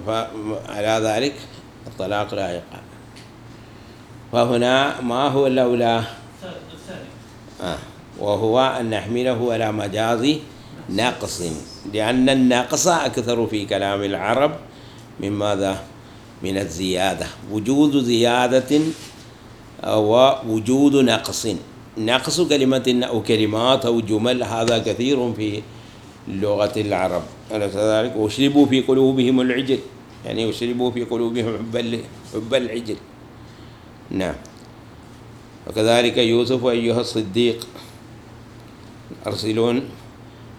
فعلى ذلك الطلاق لا يقع فهنا ما هو الأولى؟ آه. وهو أن نحمله على مجاز نقص لأن النقص أكثر في كلام العرب من ماذا؟ من الزيادة. وجود زيادة ووجود نقص نقص كلمة أو كلمات أو جمل هذا كثير في لغة العرب. أليس ذلك؟ واشربوا في قلوبهم العجل. يعني واشربوا في قلوبهم حب العجل. نعم. وكذلك يوسف أيها الصديق. أرسلون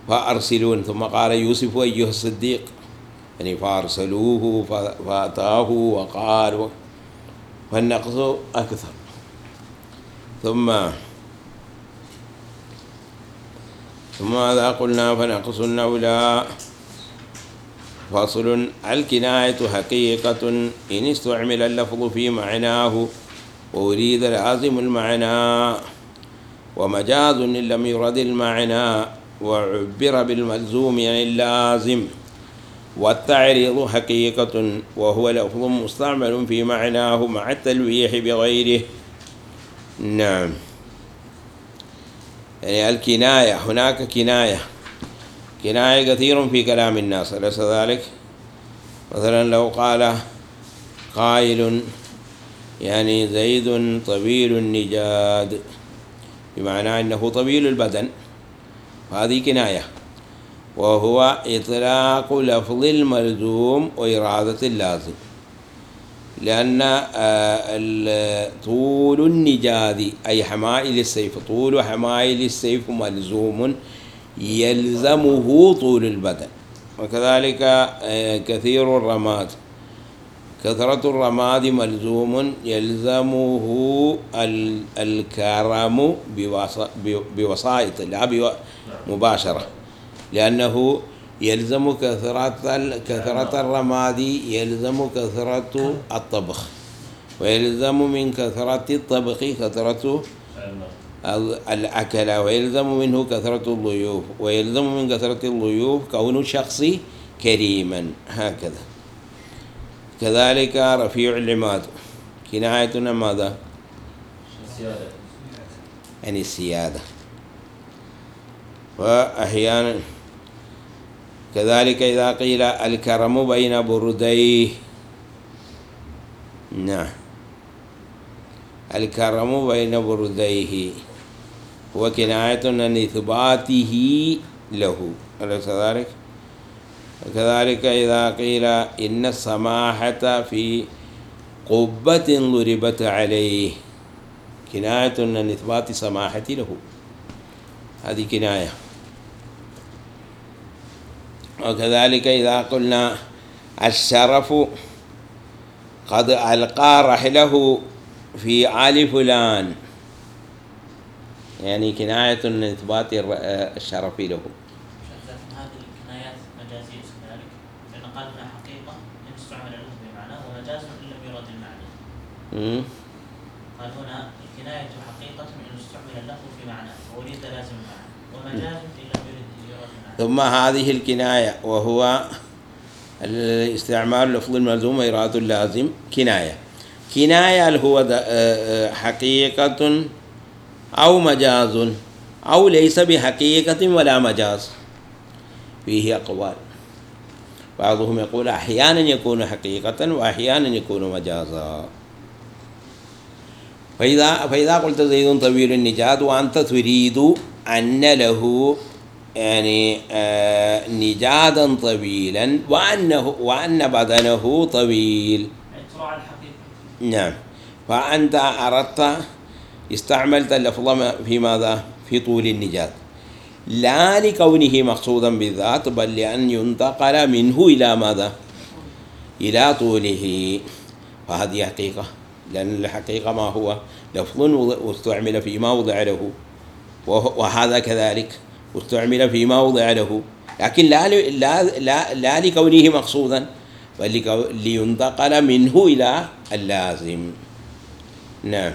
فأرسلون ثم قال يوسف أيها الصديق. يعني فأرسلوه فأتاه وقال فالنقص أكثر. ثم ثم ماذا قلنا؟ فنقص الأولى فصل الكناية حقيقة إن استعمل اللفظ في معناه. وأريد لازم المعنى ومجاز إن لم يرد المعنى وعبر بالملزوم عن اللازم. والتعريض حقيقة وهو لفظ مستعمل في معناه مع التلويح بغيره. نعم. يعني الكناية هناك كناية. كناية كثير في كلام الناس أليس ذلك؟ مثلا لو قال قائل يعني زيد طويل النجاد. بمعنى أنه طويل البدن. هذه كناية. وهو إطلاق لفظ الملزوم وإرادة اللازم. لأن آه، طول النجاد أي حمائل السيف طول حمائل السيف ملزوم يلزمه طول البدن. وكذلك آه، كثير الرماد. كثرة الرماد ملزوم يلزمه ال- الكرم بوسائط لا مباشرة. لأنه يلزم كثرة كثرة الرماد يلزم كثرة الطبخ. ويلزم من كثرة الطبخ كثرة ال- الأكل ويلزم منه كثرة الضيوف ويلزم من كثرة الضيوف كون الشخص كريما. هكذا. كذلك رفيع العماد كنايتنا ماذا؟ السيادة يعني السيادة. وأحيانا كذلك إذا قيل الكرم بين برديه. نعم. الكرم بين برديه. هو عن إثباته له. أليس كذلك؟ وكذلك إذا قيل إن السماحة في قبة ضربت عليه. كناية عن إثبات سماحة له. هذه كناية. وكذلك إذا قلنا الشرف قد ألقى رحله في آل فلان. يعني كناية عن إثبات الشرف له شيخ لكن هذه الكنايات مجازية كذلك لأن قال هنا حقيقة إن استعمل له بمعنى ومجاز إن لم يرد المعنى مم. قال هنا الكناية حقيقة إن استعمل له في معنى وأريد لازم المعنى ومجاز إن لم يرد ثم هذه الكناية وهو الاستعمال لفظ الملزوم وإرادة اللازم كناية. كناية هل هو آه، آه، حقيقة أو مجاز؟ أو ليس بحقيقة ولا مجاز. فيه أقوال. بعضهم يقول أحيانا يكون حقيقة وأحيانا يكون مجازا. فإذا فإذا قلت زيد طويل النجاد وأنت تريد أن له يعني آه نجادا طويلا وأنه وأن بدنه طويل. نعم. فأنت أردت استعملت اللفظ في ماذا؟ في طول النجاة. لا لكونه مقصودا بالذات بل لأن ينتقل منه إلى ماذا؟ إلى طوله. فهذه حقيقة. لأن الحقيقة ما هو لفظ واستعمل فيما وضع له. وه- وهذا كذلك. واستعمل فيما وضع له. لكن لا لا لا, لا لكونه مقصودا بل لينتقل منه إلى اللازم. نعم.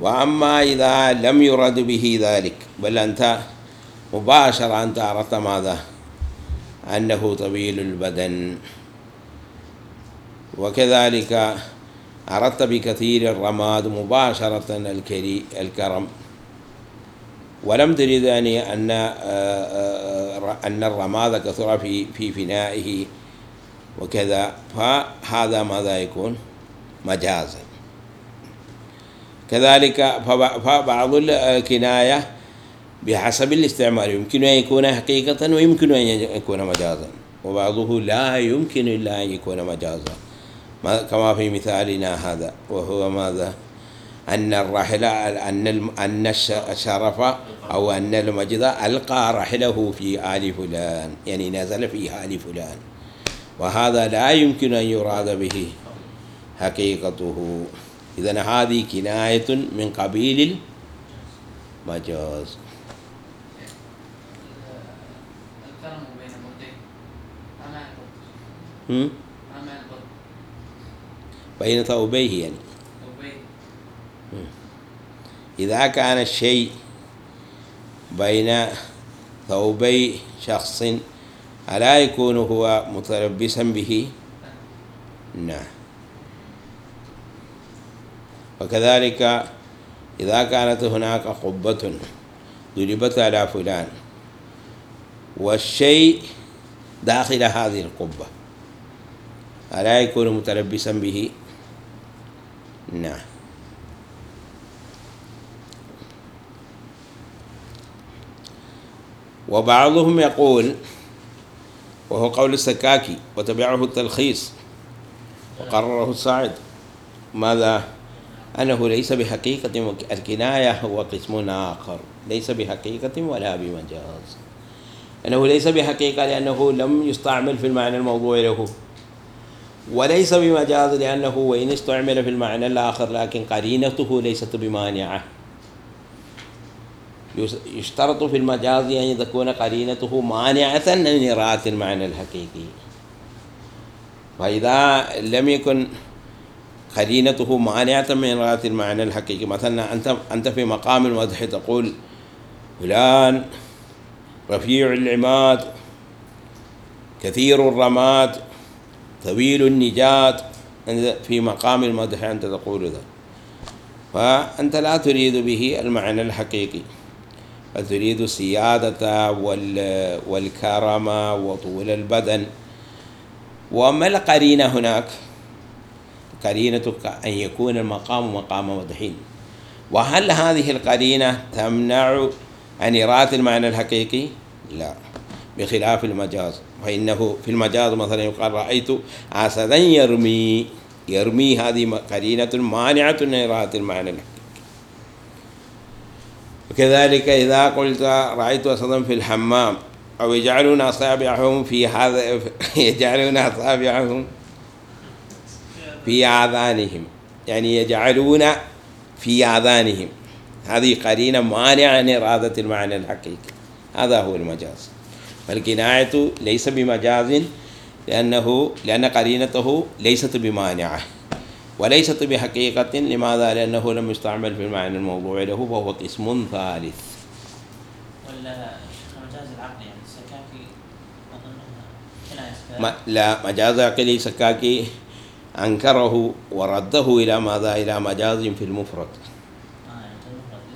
وأما إذا لم يرد به ذلك بل أنت مباشرة أنت أردت ماذا؟ أنه طويل البدن. وكذلك أردت بكثير الرماد مباشرة الكرم. ولم تريد يعني أن آه، آه، أن الرماد كثر في في فنائه وكذا فهذا ماذا يكون؟ مجازا كذلك فب- فبعض الكناية بحسب الاستعمال يمكن أن يكون حقيقة ويمكن أن يكون مجازا وبعضه لا يمكن إلا أن يكون مجازا. كما في مثالنا هذا وهو ماذا؟ أن الرحلة أن أن الش- الشرف أو أن المجد ألقى رحله في آل فلان يعني نزل في آل فلان. وهذا لا يمكن أن يراد به حقيقته. إذا هذه كناية من قبيل المجاز. الكرم بين ما معنى البرد؟ هم؟ ما معنى البرد؟ بين ثوبيه يعني؟ إذا كان الشيء بين ثوبي شخص ألا يكون هو متلبسا به؟ نعم وكذلك إذا كانت هناك قبة ضربت على فلان والشيء داخل هذه القبة ألا يكون متلبسا به؟ نعم. وبعضهم يقول وهو قول السكاكي وتبعه التلخيص وقرره الصاعد ماذا؟ أنه ليس بحقيقة الكناية هو قسم آخر ليس بحقيقة ولا بمجاز. أنه ليس بحقيقة لأنه لم يستعمل في المعنى الموضوع له. وليس بمجاز لأنه وإن استعمل في المعنى الآخر لكن قرينته ليست بمانعة. يشترط في المجاز أن تكون قرينته مانعة من إراءة المعنى الحقيقي. فإذا لم يكن قرينته مانعة من إراءة المعنى الحقيقي مثلا أنت أنت في مقام المدح تقول فلان رفيع العماد كثير الرماد طويل النجات أنت في مقام المدح أنت تقول ذا. فأنت لا تريد به المعنى الحقيقي. بل تريد السيادة وال والكرم وطول البدن. وما القرينة هناك؟ قرينتك أن يكون المقام مقام مدحين. وهل هذه القرينة تمنع عن إراءة المعنى الحقيقي؟ لا بخلاف المجاز. فإنه في المجاز مثلا يقال رأيت أسدا يرمي. يرمي هذه قرينة مانعة من إراءة المعنى الحقيقي. وكذلك إذا قلت رأيت أسدا في الحمام أو يجعلون أصابعهم في هذا [LAUGHS] يجعلون أصابعهم في آذانهم. يعني يجعلون في آذانهم. هذه قرينة مانعة عن إرادة المعنى الحقيقي. هذا هو المجاز. فالكناية ليس بمجاز لأنه لأن قرينته ليست بمانعة وليست بحقيقة لماذا؟ لأنه لم يستعمل في المعنى الموضوع له فهو قسم ثالث ولا مجاز العقل يعني السكاكي لا مجاز عقلي سكاكي أنكره ورده إلى ماذا؟ إلى مجاز في المفرد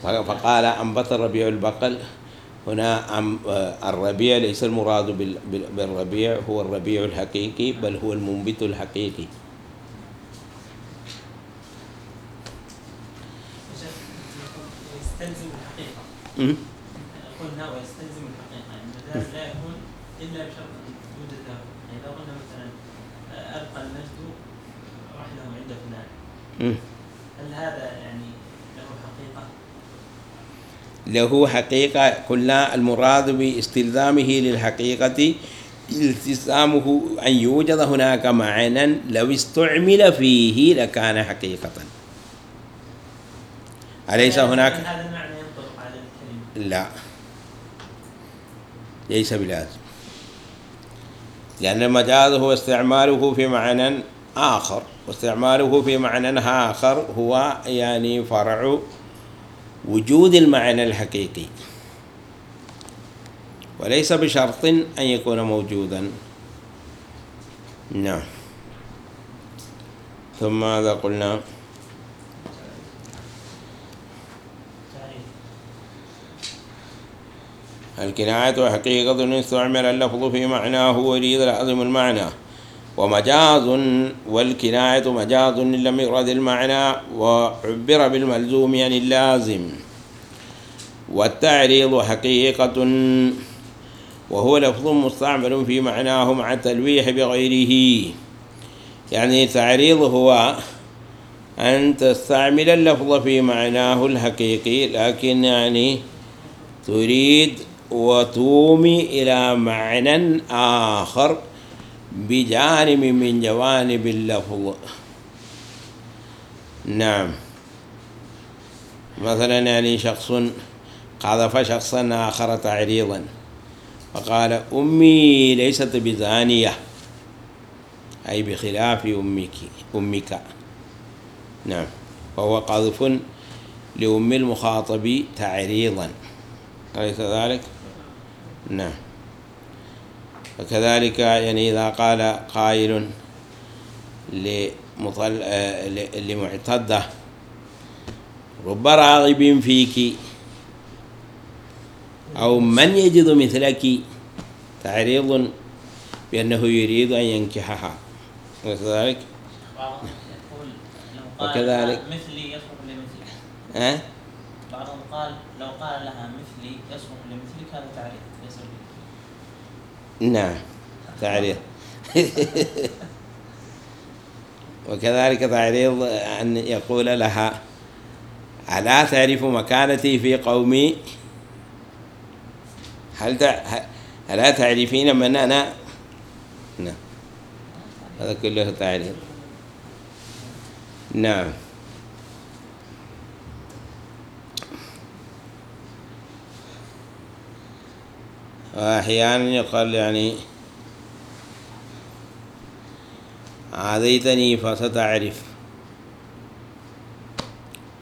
آه يعني. فقال أنبت الربيع البقل هنا أم آه، الربيع ليس المراد بال- بال- بالربيع هو الربيع الحقيقي بل هو المنبت الحقيقي يستلزم الحقيقة? قلنا ويستلزم الحقيقة يعني لا يكون إلا بشرط له يعني لو قلنا مثلا آه، المجد وحده عند فلان. هل هذا يعني له حقيقة؟ له حقيقة قلنا المراد باستلزامه للحقيقة التزامه أن يوجد هناك معنى لو استعمل فيه لكان حقيقة. أليس هناك؟ هذا المعنى ينطبق على الكلمة؟ لا. ليس بلازم. لأن المجاز هو استعماله في معنى آخر واستعماله في معنى آخر هو يعني فرع وجود المعنى الحقيقي. وليس بشرط أن يكون موجودا. نعم. ثم ماذا قلنا؟ الكناية حقيقة استعمل اللفظ في معناه ويريد لازم المعنى. ومجاز والكناية مجاز إن لم يرد المعنى وعبر بالملزوم يعني اللازم. والتعريض حقيقة وهو لفظ مستعمل في معناه مع التلويح بغيره. يعني التعريض هو أن تستعمل اللفظ في معناه الحقيقي لكن يعني تريد وتومي إلى معنى آخر. بجانب من جوانب اللفظ. نعم. مثلا يعني شخص قذف شخصا آخر تعريضا فقال أمي ليست بزانية أي بخلاف أمك أمك. نعم. فهو قذف لأم المخاطب تعريضا أليس ذلك؟ نعم. وكذلك يعني إذا قال قائل لمطل... آه، لمعتدة رب راغب فيك أو من يجد مثلك تعريض بأنه يريد أن ينكحها أليس ذلك؟ بعضهم يقول لو قال وكذلك- لها مثلي يصلح لمثلك ها؟ بعضهم قال لو قال لها مثلي يصلح لمثلك هذا بي نعم. تعريض. [LAUGHS] وكذلك تعريض أن يقول لها ألا تعرف مكانتي في قومي؟ هل تع... ألا تعرفين من أنا؟ نعم. هذا كله تعريض. نعم. وأحيانا يقال يعني آذيتني فستعرف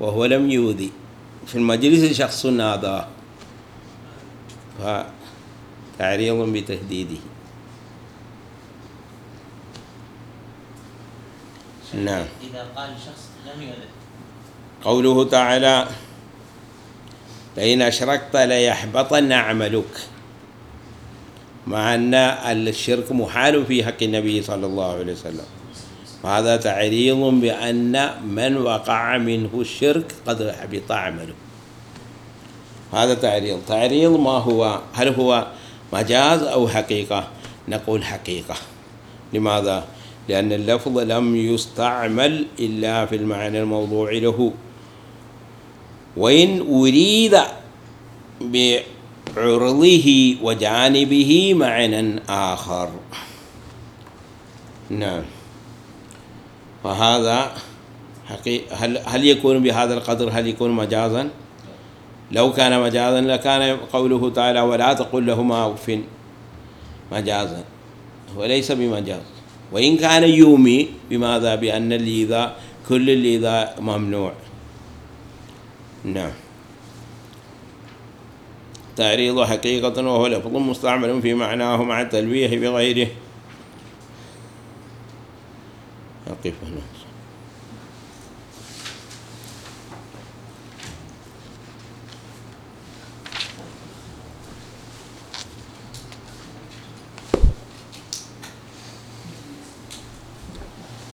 وهو لم يؤذي. في المجلس شخص آذاه فتعريض بتهديده. نعم. إذا قال شخص لم يؤذن قوله تعالى لئن أشركت ليحبطن عملك. مع أن الشرك محال في حق النبي صلى الله عليه وسلم. وهذا تعريض بأن من وقع منه الشرك قد حبط عمله. هذا تعريض. تعريض ما هو؟ هل هو مجاز أو حقيقة؟ نقول حقيقة. لماذا؟ لأن اللفظ لم يستعمل إلا في المعنى الموضوع له. وإن أريد بعرضه وجانبه معنى آخر. نعم. فهذا حقيقة هل هل يكون بهذا القدر هل يكون مجازا؟ لو كان مجازا لكان قوله تعالى ولا تقل لهما أف مجازا. وليس بمجاز. وإن كان يومي بماذا؟ بأن الإيذاء كل الإيذاء ممنوع. نعم. تعريض حقيقة وهو لفظ مستعمل في معناه مع التلويح بغيره. أقف هنا.